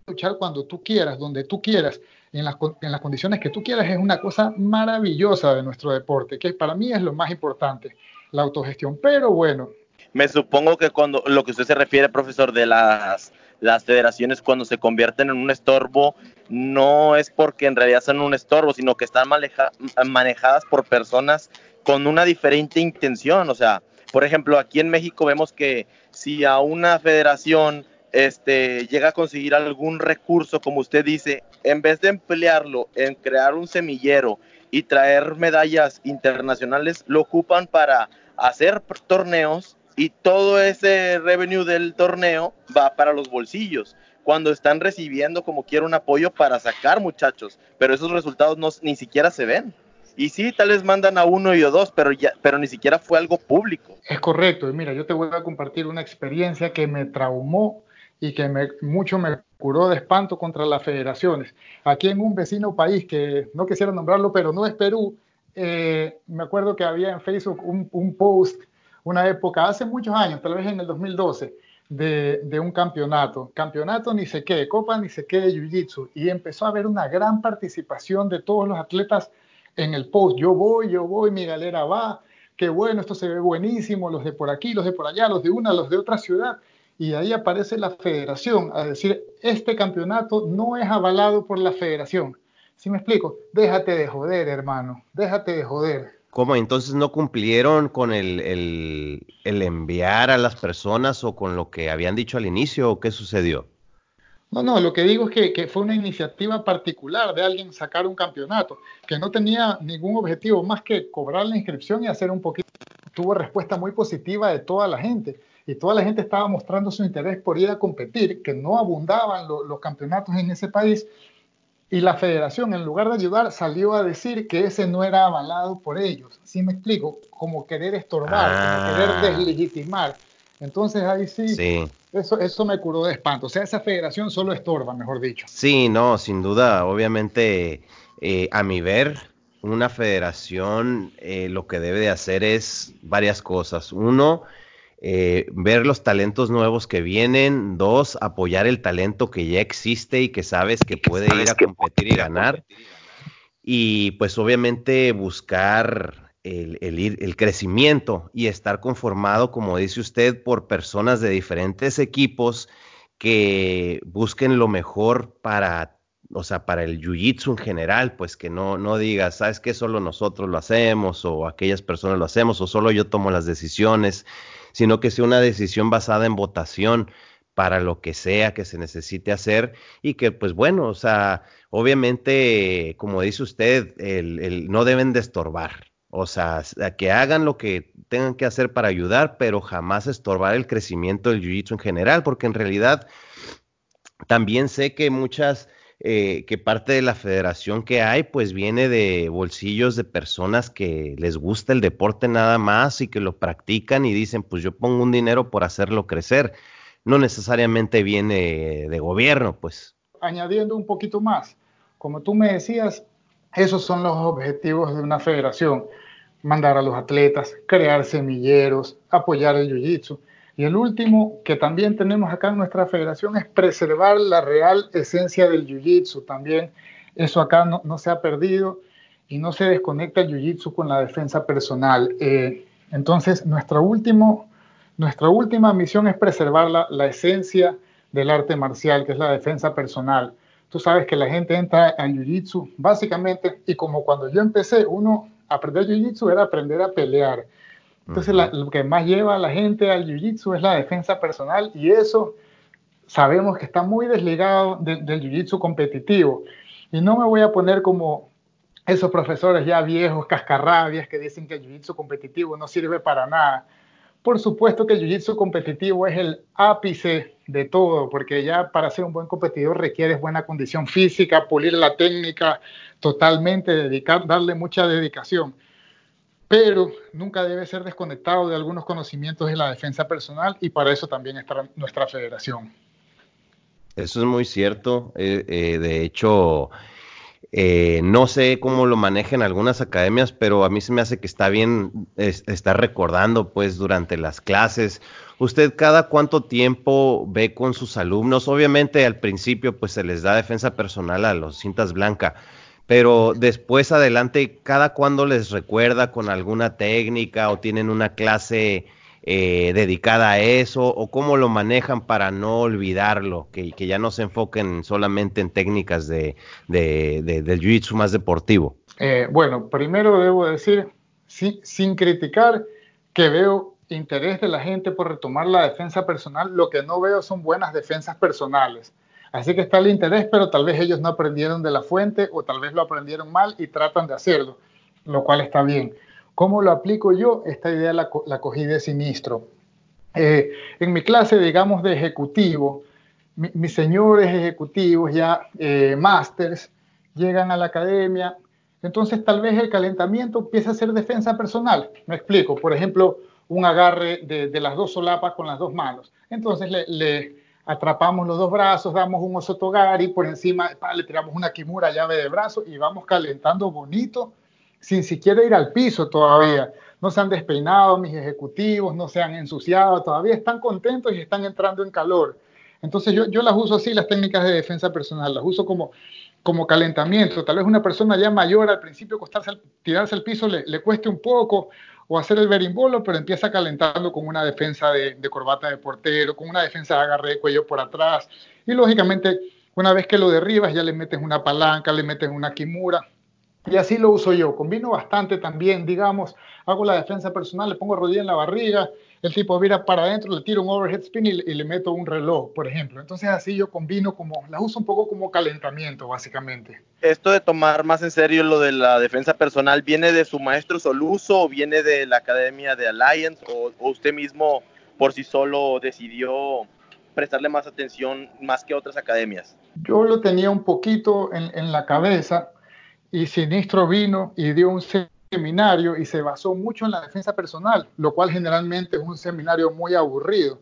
luchar cuando tú quieras, donde tú quieras, en las, en las condiciones que tú quieras es una cosa maravillosa de nuestro deporte, que para mí es lo más importante, la autogestión. Pero bueno. Me supongo que cuando lo que usted se refiere, profesor, de las, las federaciones cuando se convierten en un estorbo, no es porque en realidad son un estorbo, sino que están manejadas por personas con una diferente intención. O sea, por ejemplo, aquí en México vemos que si a una federación este, llega a conseguir algún recurso, como usted dice, en vez de emplearlo en crear un semillero y traer medallas internacionales, lo ocupan para hacer torneos y todo ese revenue del torneo va para los bolsillos cuando están recibiendo como quiera un apoyo para sacar muchachos, pero esos resultados no, ni siquiera se ven. Y sí, tal vez mandan a uno y o dos, pero, ya, pero ni siquiera fue algo público. Es correcto. Y mira, yo te voy a compartir una experiencia que me traumó y que mucho me curó de espanto contra las federaciones. Aquí en un vecino país que no quisiera nombrarlo, pero no es Perú, eh, me acuerdo que había en Facebook un, post, una época, hace muchos años, tal vez en el 2012, de, de, un campeonato, campeonato ni sé qué, copa ni sé qué de Jiu-Jitsu, y empezó a haber una gran participación de todos los atletas en el post, yo voy, yo voy, mi galera va, qué bueno, esto se ve buenísimo, los de por aquí, los de por allá, los de una, los de otra ciudad, y ahí aparece la federación a decir, este campeonato no es avalado por la federación. ¿Sí me explico? Déjate de joder, hermano, déjate de joder. ¿Cómo entonces no cumplieron con el, el, enviar a las personas o con lo que habían dicho al inicio o qué sucedió? No, no, lo que digo es que, que, fue una iniciativa particular de alguien sacar un campeonato, que no tenía ningún objetivo más que cobrar la inscripción y hacer un poquito. Tuvo respuesta muy positiva de toda la gente y toda la gente estaba mostrando su interés por ir a competir, que no abundaban los campeonatos en ese país, y la federación, en lugar de ayudar, salió a decir que ese no era avalado por ellos. ¿Sí me explico? Como querer estorbar, como querer ah. deslegitimar. Entonces ahí sí, Eso, eso me curó de espanto. O sea, esa federación solo estorba, mejor dicho. Sí, no, sin duda, obviamente, eh, a mi ver, una federación eh, lo que debe de hacer es varias cosas. Uno, eh, ver los talentos nuevos que vienen, dos, apoyar el talento que ya existe y que sabes que puede ir a competir y ganar, y pues obviamente buscar el, el, crecimiento y estar conformado, como dice usted, por personas de diferentes equipos que busquen lo mejor para o sea, para el jiu-jitsu en general, pues que no, no digas, sabes que solo nosotros lo hacemos o aquellas personas lo hacemos o solo yo tomo las decisiones sino que sea una decisión basada en votación para lo que sea que se necesite hacer y que pues bueno, o sea, obviamente, como dice usted, el, no deben de estorbar, o sea, que hagan lo que tengan que hacer para ayudar, pero jamás estorbar el crecimiento del jiu-jitsu en general, porque en realidad también sé que muchas eh, que parte de la federación que hay, pues viene de bolsillos de personas que les gusta el deporte nada más y que lo practican y dicen, pues yo pongo un dinero por hacerlo crecer. No necesariamente viene de gobierno, pues. Añadiendo un poquito más, como tú me decías, esos son los objetivos de una federación. Mandar a los atletas, crear semilleros, apoyar el jiu-jitsu. Y el último que también tenemos acá en nuestra federación es preservar la real esencia del jiu-jitsu. También eso acá no, se ha perdido y no se desconecta el jiu-jitsu con la defensa personal. Eh, entonces, nuestra, último, nuestra última misión es preservar la, la esencia del arte marcial, que es la defensa personal. Tú sabes que la gente entra al jiu-jitsu básicamente, y como cuando yo empecé, uno aprender jiu-jitsu era aprender a pelear. Entonces, lo que más lleva a la gente al jiu-jitsu es la defensa personal y eso sabemos que está muy desligado del jiu-jitsu competitivo. Y no me voy a poner como esos profesores ya viejos, cascarrabias, que dicen que el jiu-jitsu competitivo no sirve para nada. Por supuesto que el jiu-jitsu competitivo es el ápice de todo, porque ya para ser un buen competidor requieres buena condición física, pulir la técnica totalmente, dedicar, darle mucha dedicación. Pero nunca debe ser desconectado de algunos conocimientos de la defensa personal y para eso también está nuestra federación. Eso es muy cierto. Eh, eh, de hecho, eh, no sé cómo lo manejan algunas academias, pero a mí se me hace que está bien estar recordando, pues, durante las clases. ¿Usted cada cuánto tiempo ve con sus alumnos? Obviamente al principio, pues, se les da defensa personal a los cintas blancas, pero después adelante, ¿cada cuándo les recuerda con alguna técnica o tienen una clase eh, dedicada a eso o cómo lo manejan para no olvidarlo, que, que ya no se enfoquen solamente en técnicas de, del jiu-jitsu más deportivo? Eh, bueno, primero debo decir, sin criticar, que veo interés de la gente por retomar la defensa personal, lo que no veo son buenas defensas personales. Así que está el interés, pero tal vez ellos no aprendieron de la fuente o tal vez lo aprendieron mal y tratan de hacerlo, lo cual está bien. ¿Cómo lo aplico yo? Esta idea la, la cogí de sinistro. Eh, en mi clase, digamos, de ejecutivo, mis señores ejecutivos, ya eh, másters, llegan a la academia, entonces tal vez el calentamiento empieza a ser defensa personal. Me explico, por ejemplo, un agarre de, las dos solapas con las dos manos. Entonces le, atrapamos los dos brazos, damos un osotogari, por encima le tiramos una kimura llave de brazo y vamos calentando bonito sin siquiera ir al piso todavía. No se han despeinado mis ejecutivos, no se han ensuciado, todavía están contentos y están entrando en calor. Entonces yo, yo las uso así, las técnicas de defensa personal, las uso como, como calentamiento. Tal vez una persona ya mayor al principio costarse, tirarse al piso le, cueste un poco o hacer el berimbolo, pero empieza calentando con una defensa de, de, corbata de portero, con una defensa de agarre de cuello por atrás. Y lógicamente, una vez que lo derribas, ya le metes una palanca, le metes una kimura y así lo uso yo. Combino bastante también, digamos, hago la defensa personal, le pongo rodilla en la barriga, el tipo vira para adentro, le tiro un overhead spin y, le meto un reloj, por ejemplo. Entonces así yo combino como, la uso un poco como calentamiento, básicamente. Esto de tomar más en serio lo de la defensa personal, ¿viene de su maestro Soluso o viene de la academia de Alliance o, usted mismo por sí solo decidió prestarle más atención más que otras academias? Yo lo tenía un poquito en, en la cabeza, y Sinistro vino y dio un seminario y se basó mucho en la defensa personal, lo cual generalmente es un seminario muy aburrido.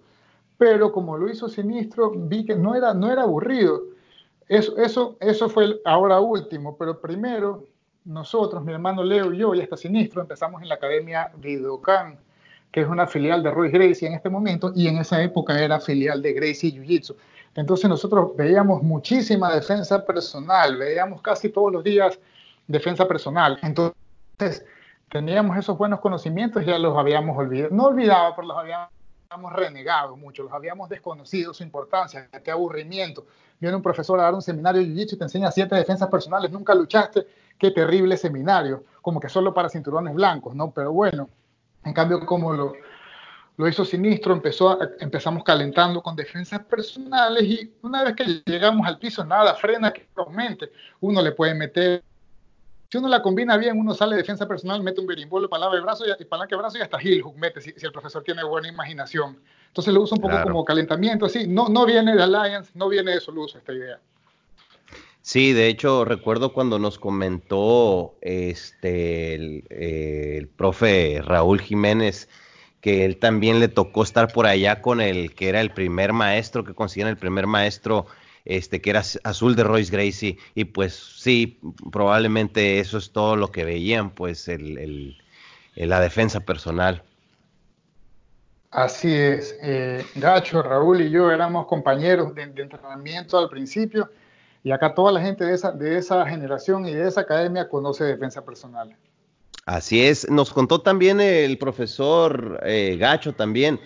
Pero como lo hizo Sinistro, vi que no era, no era aburrido. Eso, eso, eso fue ahora último, pero primero nosotros, mi hermano Leo y yo, y hasta Sinistro, empezamos en la Academia Vidocan, que es una filial de Royce Gracie en este momento, y en esa época era filial de Gracie Jiu Jitsu. Entonces nosotros veíamos muchísima defensa personal, veíamos casi todos los días defensa personal. Entonces, teníamos esos buenos conocimientos ya los habíamos olvidado. No olvidado, pero los habíamos renegado mucho, los habíamos desconocido su importancia, qué aburrimiento. Viene un profesor a dar un seminario de Jiu-Jitsu y te enseña siete defensas personales, nunca luchaste, qué terrible seminario, como que solo para cinturones blancos, ¿no? Pero bueno, en cambio, como lo, lo hizo Sinistro, empezó empezamos calentando con defensas personales y una vez que llegamos al piso, nada, frena que aumente. Uno le puede meter si uno la combina bien, uno sale de defensa personal, mete un berimbolo, palabra de brazo y, palanca de brazo y hasta heel hook mete si, el profesor tiene buena imaginación. Entonces lo usa un poco como calentamiento, así. No, no viene de Alliance, no viene de Soluso esta idea. Sí, de hecho recuerdo cuando nos comentó este el, el, profe Raúl Jiménez que él también le tocó estar por allá con el que era el primer maestro que consiguieron el primer maestro este, que era azul de Royce Gracie, y pues sí, probablemente eso es todo lo que veían, pues el, la defensa personal. Así es, eh, Gacho, Raúl y yo éramos compañeros de, entrenamiento al principio, y acá toda la gente de esa, de esa generación y de esa academia conoce defensa personal. Así es, nos contó también el profesor eh, Gacho también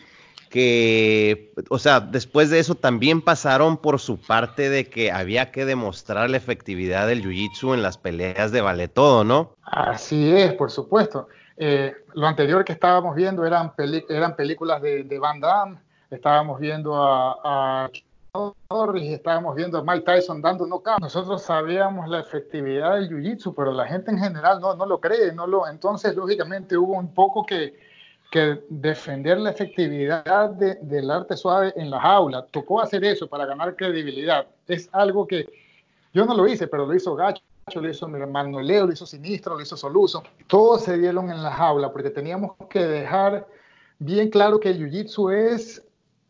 que, o sea, después de eso también pasaron por su parte de que había que demostrar la efectividad del jiu-jitsu en las peleas de vale todo, ¿no? Así es, por supuesto. Eh, lo anterior que estábamos viendo eran, eran películas de, Van Damme, estábamos viendo a, y estábamos viendo a Mike Tyson dando knockout. Nosotros sabíamos la efectividad del jiu-jitsu, pero la gente en general no, no lo cree, no lo, entonces lógicamente hubo un poco que, que defender la efectividad del arte suave en la jaula. Tocó hacer eso para ganar credibilidad. Es algo que yo no lo hice, pero lo hizo Gacho, lo hizo mi hermano Leo, lo hizo Sinistro, lo hizo Soluso. Todos se dieron en la jaula porque teníamos que dejar bien claro que el Jiu-Jitsu es,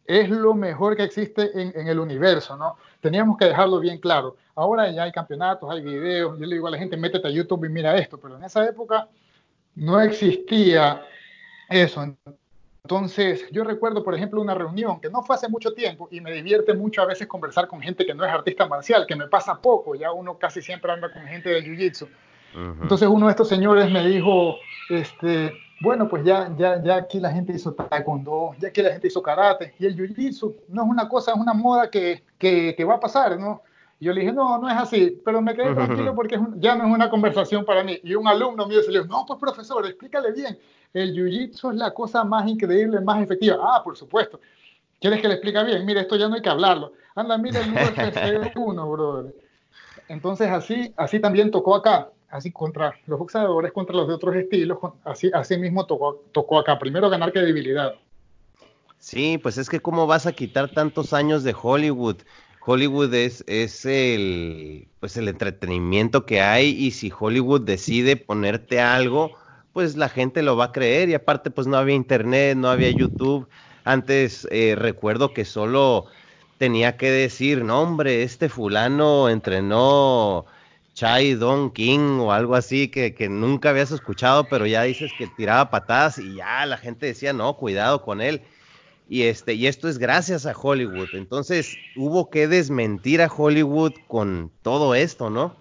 es lo mejor que existe en, en, el universo, ¿no? Teníamos que dejarlo bien claro. Ahora ya hay campeonatos, hay videos, yo le digo a la gente, métete a YouTube y mira esto, pero en esa época no existía eso. Entonces, yo recuerdo, por ejemplo, una reunión que no fue hace mucho tiempo y me divierte mucho a veces conversar con gente que no es artista marcial, que me pasa poco, ya uno casi siempre anda con gente de Jiu-Jitsu. Entonces uno de estos señores me dijo, este, bueno, pues ya, ya, ya aquí la gente hizo taekwondo, ya aquí la gente hizo karate, y el jiu-jitsu no es una cosa, es una moda que, que, que va a pasar, ¿no? Y yo le dije, no, no es así, pero me quedé tranquilo porque ya no es una conversación para mí. Y un alumno mío se le dijo, no, pues profesor, explícale bien. El jiu-jitsu es la cosa más increíble, más efectiva. Ah, por supuesto. ¿Quieres que le explique bien? Mira, esto ya no hay que hablarlo. Anda, mira el UFC 1, brother. Entonces, así, así también tocó acá. Así contra los boxeadores, contra los de otros estilos. Así, así mismo tocó, tocó acá. Primero ganar credibilidad. Sí, pues es que cómo vas a quitar tantos años de Hollywood. Hollywood es, el, pues el entretenimiento que hay y si Hollywood decide ponerte algo, pues la gente lo va a creer y aparte pues no había internet, no había YouTube. Antes eh, recuerdo que solo tenía que decir, no hombre, este fulano entrenó Chai Don King o algo así que, que nunca habías escuchado, pero ya dices que tiraba patadas y ya la gente decía, no, cuidado con él. Y, este, y esto es gracias a Hollywood. Entonces hubo que desmentir a Hollywood con todo esto, ¿no?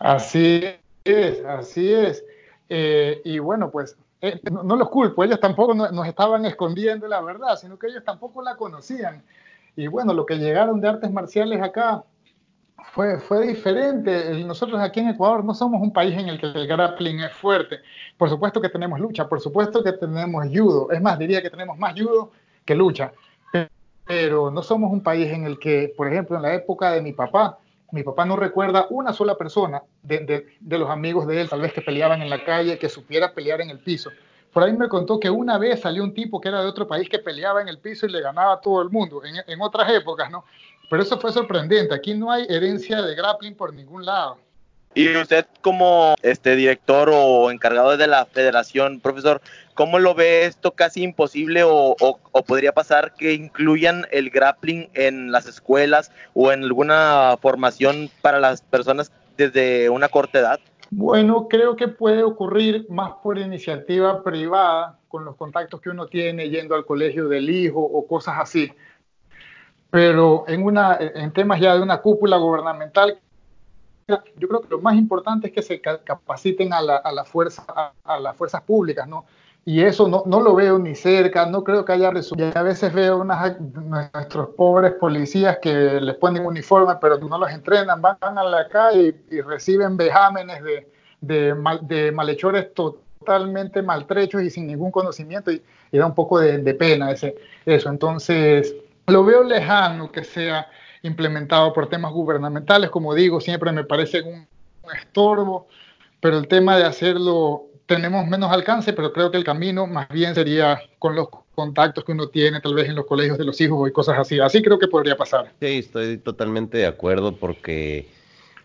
Así es, así es. Eh, y bueno, pues eh, no, los culpo, ellos tampoco nos estaban escondiendo la verdad, sino que ellos tampoco la conocían. Y bueno, lo que llegaron de artes marciales acá fue, fue diferente. Nosotros aquí en Ecuador no somos un país en el que el grappling es fuerte. Por supuesto que tenemos lucha, por supuesto que tenemos judo. Es más, diría que tenemos más judo que lucha. Pero no somos un país en el que, por ejemplo, en la época de mi papá, mi papá no recuerda una sola persona de, de, de los amigos de él, tal vez que peleaban en la calle, que supiera pelear en el piso. Por ahí me contó que una vez salió un tipo que era de otro país que peleaba en el piso y le ganaba a todo el mundo, en, otras épocas, ¿no? Pero eso fue sorprendente. Aquí no hay herencia de grappling por ningún lado. Y usted como este director o encargado de la federación, profesor, ¿cómo lo ve esto casi imposible o, podría pasar que incluyan el grappling en las escuelas o en alguna formación para las personas desde una corta edad? Bueno, creo que puede ocurrir más por iniciativa privada, con los contactos que uno tiene yendo al colegio del hijo o cosas así pero en, una, en temas ya de una cúpula gubernamental, yo creo que lo más importante es que se capaciten a, la, a, fuerza, a, las fuerzas públicas, ¿no? Y eso no, no, lo veo ni cerca, no creo que haya resultado. A veces veo unas, nuestros pobres policías que les ponen uniforme, pero no los entrenan, van a la calle y, reciben vejámenes de, de, mal, de malhechores totalmente maltrechos y sin ningún conocimiento, y, da un poco de, de pena ese, eso. Entonces, lo veo lejano que sea implementado por temas gubernamentales, como digo, siempre me parece un, estorbo, pero el tema de hacerlo tenemos menos alcance, pero creo que el camino más bien sería con los contactos que uno tiene, tal vez en los colegios de los hijos y cosas así. Así creo que podría pasar. Sí, estoy totalmente de acuerdo porque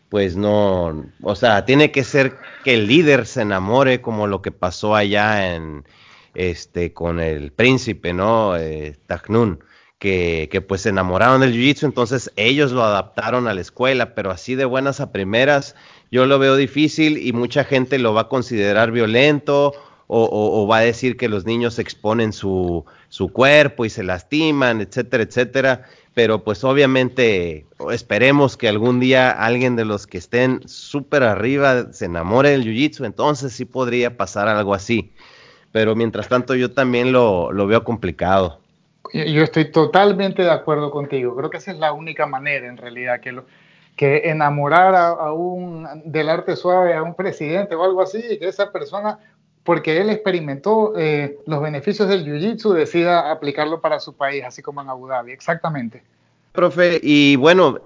pues no, o sea, tiene que ser que el líder se enamore como lo que pasó allá en este con el príncipe, ¿no? Eh, Tajnun que, que, pues se enamoraron del jiu-jitsu, entonces ellos lo adaptaron a la escuela, pero así de buenas a primeras yo lo veo difícil y mucha gente lo va a considerar violento o, va a decir que los niños exponen su, su, cuerpo y se lastiman, etcétera, etcétera. Pero pues obviamente esperemos que algún día alguien de los que estén súper arriba se enamore del jiu-jitsu, entonces sí podría pasar algo así. Pero mientras tanto yo también lo, lo veo complicado. Yo estoy totalmente de acuerdo contigo. Creo que esa es la única manera, en realidad, que, lo, que enamorar a, un del arte suave a un presidente o algo así, y que esa persona, porque él experimentó eh, los beneficios del jiu-jitsu, decida aplicarlo para su país, así como en Abu Dhabi. Exactamente. profe. Y bueno,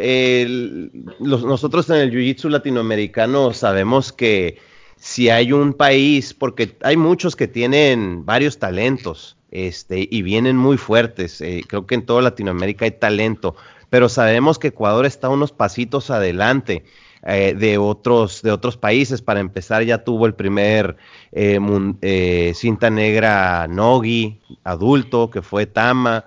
nosotros en el Jiu-Jitsu latinoamericano sabemos que si hay un país, porque hay muchos que tienen varios talentos, este, y vienen muy fuertes. Eh, creo que en toda Latinoamérica hay talento, pero sabemos que Ecuador está unos pasitos adelante. Eh, de otros de otros países para empezar ya tuvo el primer eh, cinta negra Nogi adulto que fue Tama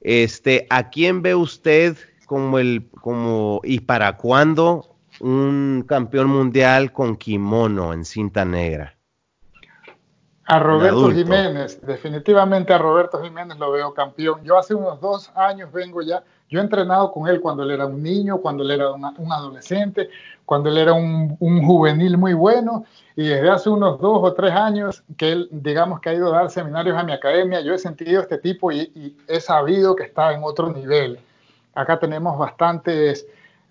este a quién ve usted como el como y para cuándo un campeón mundial con kimono en cinta negra a Roberto Jiménez, definitivamente a Roberto Jiménez lo veo campeón. Yo hace unos dos años vengo ya, yo he entrenado con él cuando él era un niño, cuando él era un adolescente, cuando él era un, juvenil muy bueno, y desde hace unos dos o tres años que él, digamos que ha ido a dar seminarios a mi academia, yo he sentido este tipo y, he sabido que está en otro nivel. Acá tenemos bastantes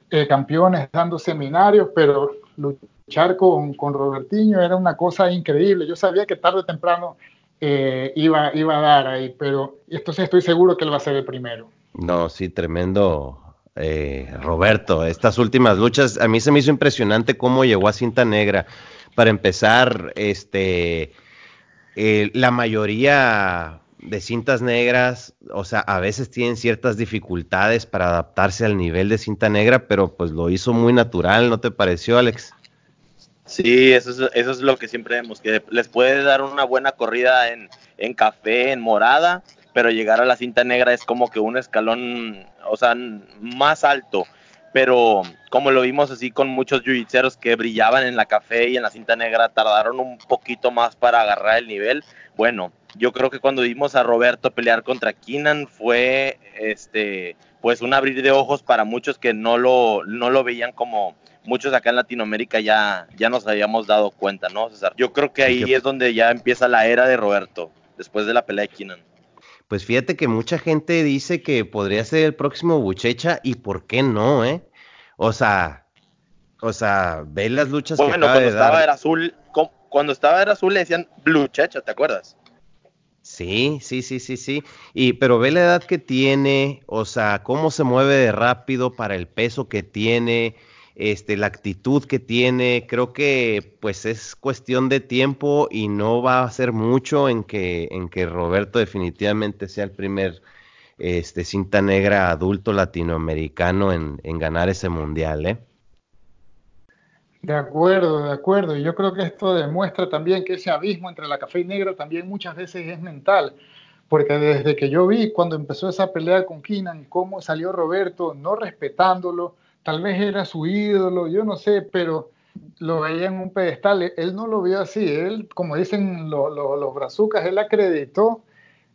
eh, campeones dando seminarios, pero luchar con, con Robertinho era una cosa increíble. Yo sabía que tarde o temprano eh, iba, iba a dar ahí, pero entonces estoy seguro que él va a ser el primero. No, sí, tremendo. Eh, Roberto, estas últimas luchas, a mí se me hizo impresionante cómo llegó a cinta negra. Para empezar, este, eh, la mayoría de cintas negras, o sea, a veces tienen ciertas dificultades para adaptarse al nivel de cinta negra, pero pues lo hizo muy natural, ¿no te pareció, Alex? Sí, eso es, eso es lo que siempre vemos, que les puede dar una buena corrida en, en café, en morada, pero llegar a la cinta negra es como que un escalón, o sea, más alto. Pero como lo vimos así con muchos jiu que brillaban en la café y en la cinta negra, tardaron un poquito más para agarrar el nivel. Bueno, yo creo que cuando vimos a Roberto pelear contra Keenan fue este pues un abrir de ojos para muchos que no lo, no lo veían como, muchos acá en Latinoamérica ya, ya nos habíamos dado cuenta, ¿no, César? Yo creo que ahí es donde ya empieza la era de Roberto, después de la pelea de Keenan. Pues fíjate que mucha gente dice que podría ser el próximo Buchecha y por qué no, ¿eh? O sea, o sea, ve las luchas que acaba cuando estaba Era azul, cuando estaba era azul le decían Bluchecha, ¿te acuerdas? Sí, sí, sí, sí, sí. Y pero ve la edad que tiene, o sea, cómo se mueve de rápido para el peso que tiene, este, la actitud que tiene, creo que pues es cuestión de tiempo y no va a ser mucho en que, en que Roberto definitivamente sea el primer este, cinta negra adulto latinoamericano en, ganar ese mundial, ¿eh? De acuerdo, de acuerdo. Y yo creo que esto demuestra también que ese abismo entre la café y negra también muchas veces es mental. Porque desde que yo vi cuando empezó esa pelea con Kinan, cómo salió Roberto no respetándolo, tal vez era su ídolo, yo no sé, pero lo veía en un pedestal. Él no lo vio así. Él, como dicen los brazucas, él acreditó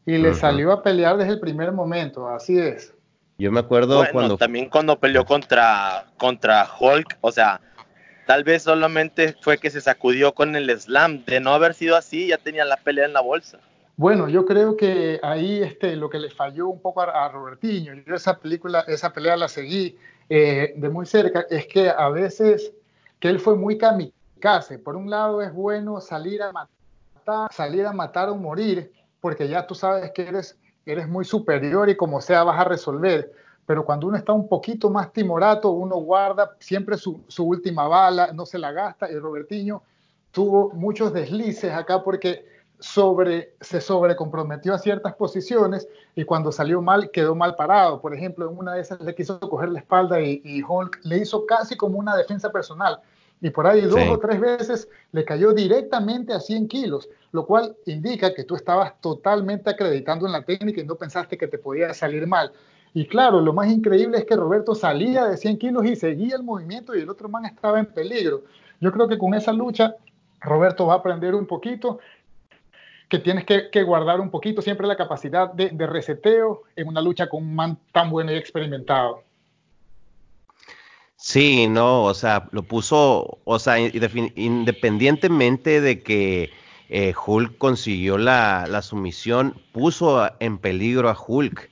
y le salió a pelear desde el primer momento. Así es. Yo me acuerdo cuando. También cuando peleó contra, contra Hulk, o sea, tal vez solamente fue que se sacudió con el slam. De no haber sido así, ya tenía la pelea en la bolsa. Bueno, yo creo que ahí este, lo que le falló un poco a, a Robertinho, yo esa película, esa pelea la seguí eh, de muy cerca es que a veces que él fue muy kamikaze. Por un lado es bueno salir a matar, salir a matar o morir, porque ya tú sabes que eres, eres muy superior y como sea vas a resolver. Pero cuando uno está un poquito más timorato, uno guarda siempre su, su última bala, no se la gasta. Y Robertiño tuvo muchos deslices acá porque sobre, se sobrecomprometió a ciertas posiciones y cuando salió mal quedó mal parado. Por ejemplo, en una de esas le quiso coger la espalda y, Hulk le hizo casi como una defensa personal. Y por ahí dos o tres veces le cayó directamente a 100 kilos, lo cual indica que tú estabas totalmente acreditando en la técnica y no pensaste que te podía salir mal. Y claro, lo más increíble es que Roberto salía de 100 kilos y seguía el movimiento y el otro man estaba en peligro. Yo creo que con esa lucha Roberto va a aprender un poquito que tienes que, guardar un poquito siempre la capacidad de, reseteo en una lucha con un man tan bueno y experimentado. Sí, no, o sea, lo puso, o sea, independientemente de que eh, Hulk consiguió la, la, sumisión, puso en peligro a Hulk.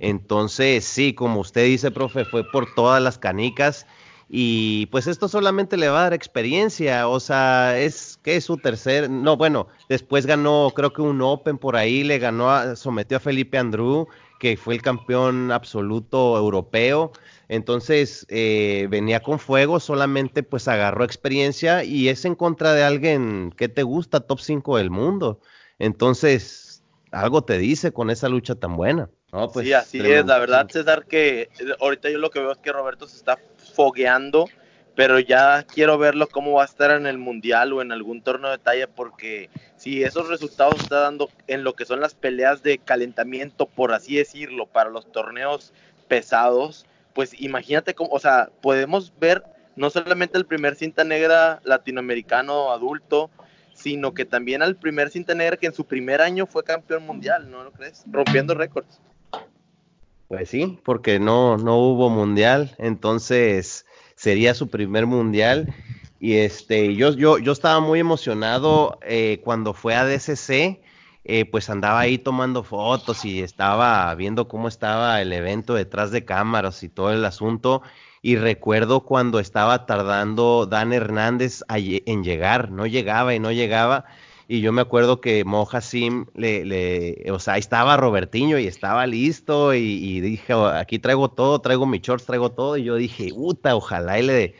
Entonces, sí, como usted dice, profe, fue por todas las canicas y pues esto solamente le va a dar experiencia, o sea, es que es su tercer, no, bueno, después ganó creo que un Open por ahí, le ganó, sometió a Felipe Andrew, que fue el campeón absoluto europeo. Entonces eh, venía con fuego, solamente pues agarró experiencia y es en contra de alguien que te gusta, top 5 del mundo. Entonces, algo te dice con esa lucha tan buena. Pues, sí, así es. La verdad, César, que ahorita yo lo que veo es que Roberto se está fogueando, pero ya quiero verlo cómo va a estar en el Mundial o en algún torneo de talla, porque si esos resultados está dando en lo que son las peleas de calentamiento, por así decirlo, para los torneos pesados, pues imagínate cómo, o sea, podemos ver no solamente el primer cinta negra latinoamericano adulto, sino que también al primer cinta negra que en su primer año fue campeón mundial, ¿no lo crees? Rompiendo récords. Pues sí, porque no, no hubo mundial, entonces sería su primer mundial. Y este, yo, yo, yo estaba muy emocionado eh, cuando fue a DCC, eh, pues andaba ahí tomando fotos y estaba viendo cómo estaba el evento detrás de cámaras y todo el asunto. Y recuerdo cuando estaba tardando Dan Hernández en llegar, no llegaba y no llegaba y yo me acuerdo que Moja Sim le, le, o sea, ahí estaba Robertiño y estaba listo y, dije, aquí traigo todo, traigo mi shorts, traigo todo. Y yo dije, puta, ojalá y le,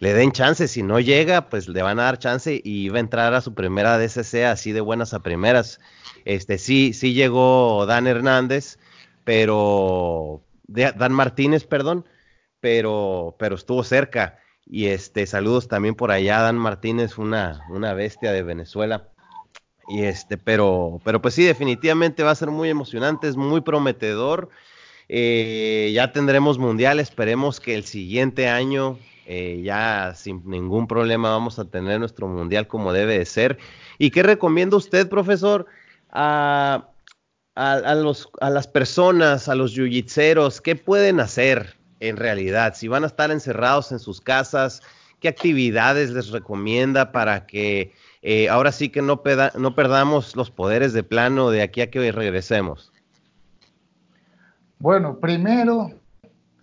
le den chance. Si no llega, pues le van a dar chance y iba a entrar a su primera DCC así de buenas a primeras. Este, sí, sí llegó Dan Hernández, pero, Dan Martínez, perdón, pero, pero estuvo cerca. Y este, saludos también por allá, Dan Martínez, una, una bestia de Venezuela. Y este, pero, pero pues sí, definitivamente va a ser muy emocionante, es muy prometedor. Eh, ya tendremos mundial, esperemos que el siguiente año eh, ya sin ningún problema vamos a tener nuestro mundial como debe de ser. ¿Y qué recomienda usted, profesor, a, a, los, a las personas, a los yujitseros? ¿Qué pueden hacer en realidad? Si van a estar encerrados en sus casas, ¿qué actividades les recomienda para que eh, ahora sí que no, perdamos los poderes de plano de aquí a que regresemos? Bueno, primero,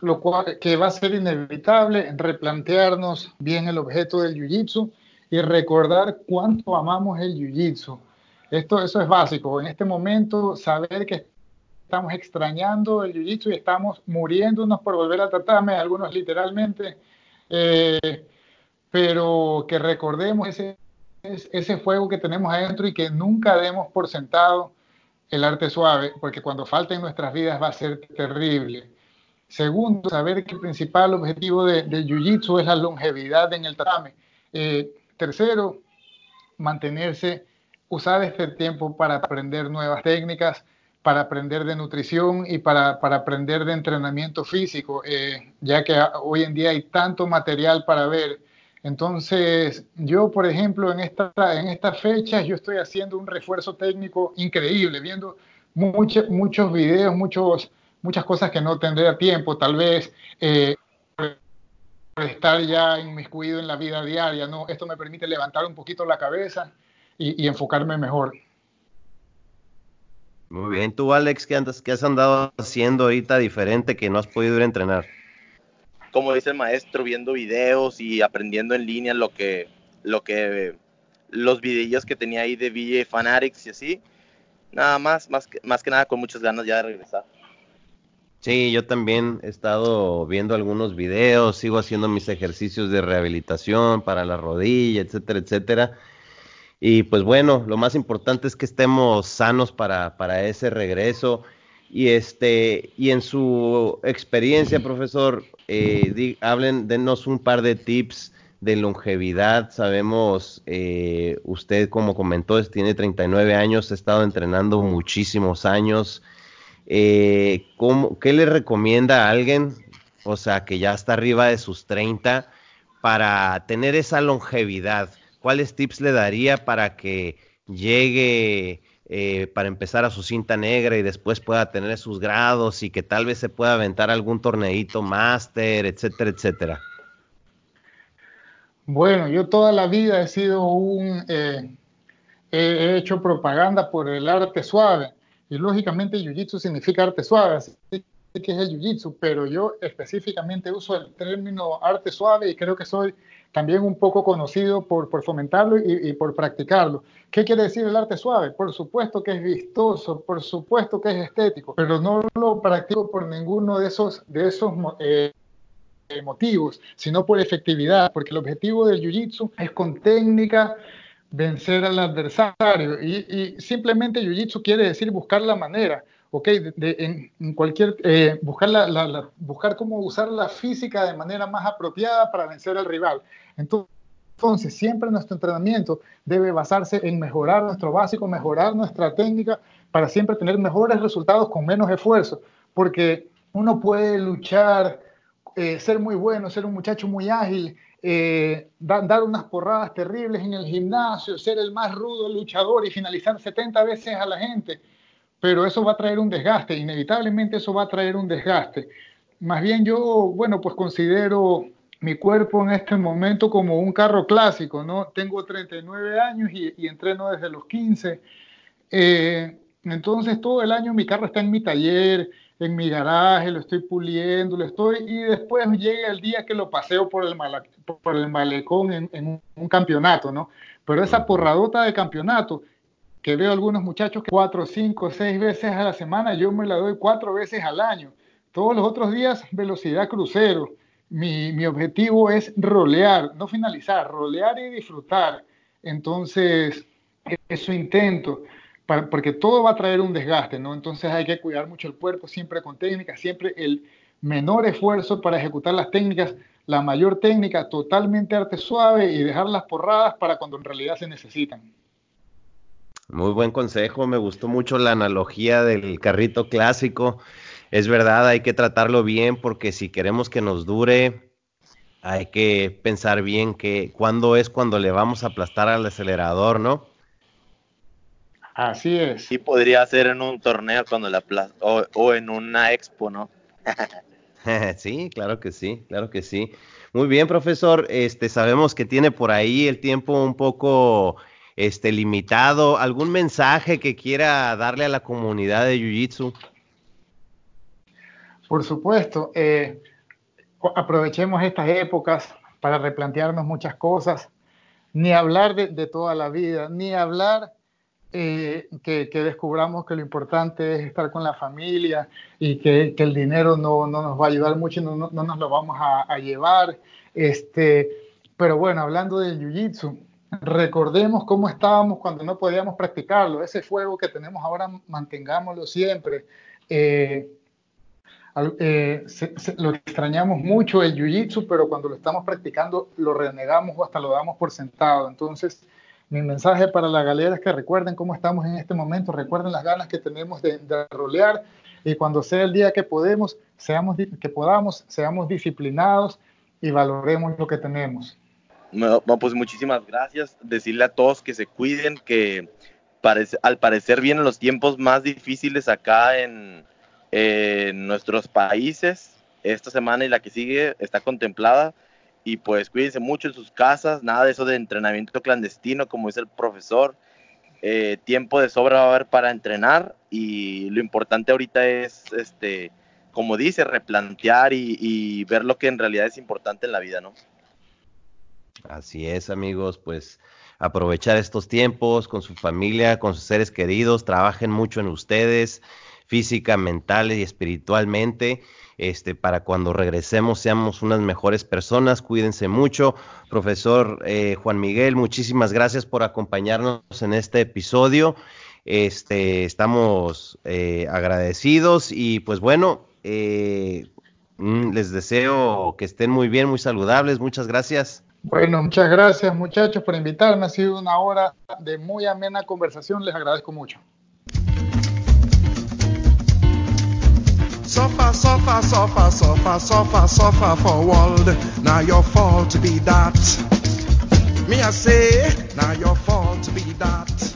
lo cual que va a ser inevitable, replantearnos bien el objeto del jiu-jitsu y recordar cuánto amamos el jiu-jitsu. Esto, eso es básico. En este momento, saber que estamos extrañando el jiu-jitsu y estamos muriéndonos por volver a tratarme, algunos literalmente, eh, pero que recordemos ese ese fuego que tenemos adentro y que nunca demos por sentado el arte suave, porque cuando falte en nuestras vidas va a ser terrible. Segundo, saber que el principal objetivo de, del Jiu-Jitsu es la longevidad en el tatame. Eh, tercero, mantenerse, usar este tiempo para aprender nuevas técnicas, para aprender de nutrición y para, para aprender de entrenamiento físico, eh, ya que hoy en día hay tanto material para ver entonces, yo, por ejemplo, en, esta, en estas fechas, yo estoy haciendo un refuerzo técnico increíble, viendo muchos videos, muchos, muchas cosas que no tendría tiempo, tal vez eh, estar ya inmiscuido en la vida diaria. ¿no? Esto me permite levantar un poquito la cabeza y, enfocarme mejor. Muy bien, tú Alex, ¿qué, andas, ¿qué has andado haciendo ahorita diferente que no has podido ir a entrenar? Como dice el maestro, viendo videos y aprendiendo en línea lo que, lo que, los videos que tenía ahí de VJ Fanatics y así. Nada más, más que, más que nada con muchas ganas ya de regresar. Sí, yo también he estado viendo algunos videos, sigo haciendo mis ejercicios de rehabilitación para la rodilla, etcétera, etcétera. Y pues bueno, lo más importante es que estemos sanos para ese regreso. Y este, y en su experiencia, profesor, eh, hablen, denos un par de tips de longevidad. Sabemos, eh, usted como comentó, tiene 39 años, ha estado entrenando muchísimos años. Eh, ¿Qué le recomienda a alguien, o sea, que ya está arriba de sus 30, para tener esa longevidad? ¿Cuáles tips le daría para que llegue eh, para empezar a su cinta negra y después pueda tener sus grados y que tal vez se pueda aventar algún torneito máster, etcétera, etcétera? Bueno, yo toda la vida he sido un... Eh, he hecho propaganda por el arte suave y lógicamente Jiu-Jitsu significa arte suave, así qué es el jiu-jitsu, pero yo específicamente uso el término arte suave y creo que soy también un poco conocido por, por fomentarlo y, por practicarlo. ¿Qué quiere decir el arte suave? Por supuesto que es vistoso, por supuesto que es estético, pero no lo practico por ninguno de esos, de esos eh, motivos, sino por efectividad, porque el objetivo del jiu-jitsu es con técnica vencer al adversario y, y simplemente jiu-jitsu quiere decir buscar la manera ¿ok? De, en, cualquier, eh, buscar, la, buscar cómo usar la física de manera más apropiada para vencer al rival. Entonces, siempre nuestro entrenamiento debe basarse en mejorar nuestro básico, mejorar nuestra técnica para siempre tener mejores resultados con menos esfuerzo, porque uno puede luchar, eh, ser muy bueno, ser un muchacho muy ágil, eh, da, dar unas porradas terribles en el gimnasio, ser el más rudo luchador y finalizar 70 veces a la gente, pero eso va a traer un desgaste, inevitablemente eso va a traer un desgaste. Más bien yo, bueno, pues considero mi cuerpo en este momento como un carro clásico, ¿no? Tengo 39 años y, y entreno desde los 15. Eh, entonces todo el año mi carro está en mi taller, en mi garaje, lo estoy puliendo, lo estoy, y después llega el día que lo paseo por el, mala, malecón en, en un campeonato, ¿no? Pero esa porradota de campeonato que veo algunos muchachos que cuatro, cinco, seis veces a la semana, yo me la doy cuatro veces al año. Todos los otros días, velocidad crucero. Mi, mi objetivo es rolear, no finalizar, rolear y disfrutar. Entonces, eso intento, porque todo va a traer un desgaste, ¿no? Entonces hay que cuidar mucho el cuerpo, siempre con técnicas, siempre el menor esfuerzo para ejecutar las técnicas, la mayor técnica, totalmente arte suave y dejar las porradas para cuando en realidad se necesitan. Muy buen consejo, me gustó mucho la analogía del carrito clásico. Es verdad, hay que tratarlo bien porque si queremos que nos dure, hay que pensar bien que cuándo es cuando le vamos a aplastar al acelerador, ¿no? Así es. Sí podría ser en un torneo cuando la o, o en una expo, ¿no? [laughs] sí, claro que sí, claro que sí. Muy bien, profesor. Este sabemos que tiene por ahí el tiempo un poco este, limitado, algún mensaje que quiera darle a la comunidad de Jiu-Jitsu. Por supuesto, eh, aprovechemos estas épocas para replantearnos muchas cosas, ni hablar de, de toda la vida, ni hablar eh, que, que, descubramos que lo importante es estar con la familia y que, que el dinero no, no, nos va a ayudar mucho y no, no, no nos lo vamos a, a, llevar. Este, pero bueno, hablando del Jiu-Jitsu, recordemos cómo estábamos cuando no podíamos practicarlo. Ese fuego que tenemos ahora, mantengámoslo siempre. Eh, eh, se, se, lo extrañamos mucho el jiu-jitsu, pero cuando lo estamos practicando lo renegamos o hasta lo damos por sentado. Entonces, mi mensaje para la galera es que recuerden cómo estamos en este momento, recuerden las ganas que tenemos de, de rolear y cuando sea el día que podemos, seamos, que podamos, seamos disciplinados y valoremos lo que tenemos. No, pues muchísimas gracias. Decirle a todos que se cuiden, que parece, al parecer vienen los tiempos más difíciles acá en, en nuestros países. Esta semana y la que sigue está contemplada. Y pues cuídense mucho en sus casas, nada de eso de entrenamiento clandestino, como dice el profesor. Eh, tiempo de sobra va a haber para entrenar y lo importante ahorita es, este, como dice, replantear y, y ver lo que en realidad es importante en la vida, ¿no? Así es, amigos, pues aprovechar estos tiempos con su familia, con sus seres queridos, trabajen mucho en ustedes, física, mental y espiritualmente, este, para cuando regresemos seamos unas mejores personas, cuídense mucho. Profesor eh, Juan Miguel, muchísimas gracias por acompañarnos en este episodio. Este, estamos eh, agradecidos y pues bueno, eh, mm, les deseo que estén muy bien, muy saludables. Muchas gracias. Bueno, muchas gracias muchachos por invitarme. Ha sido una hora de muy amena conversación. Les agradezco mucho. Suffer, suffer, suffer, suffer, suffer, suffer for world. Now your fault be that. Me I say, now your fault be that.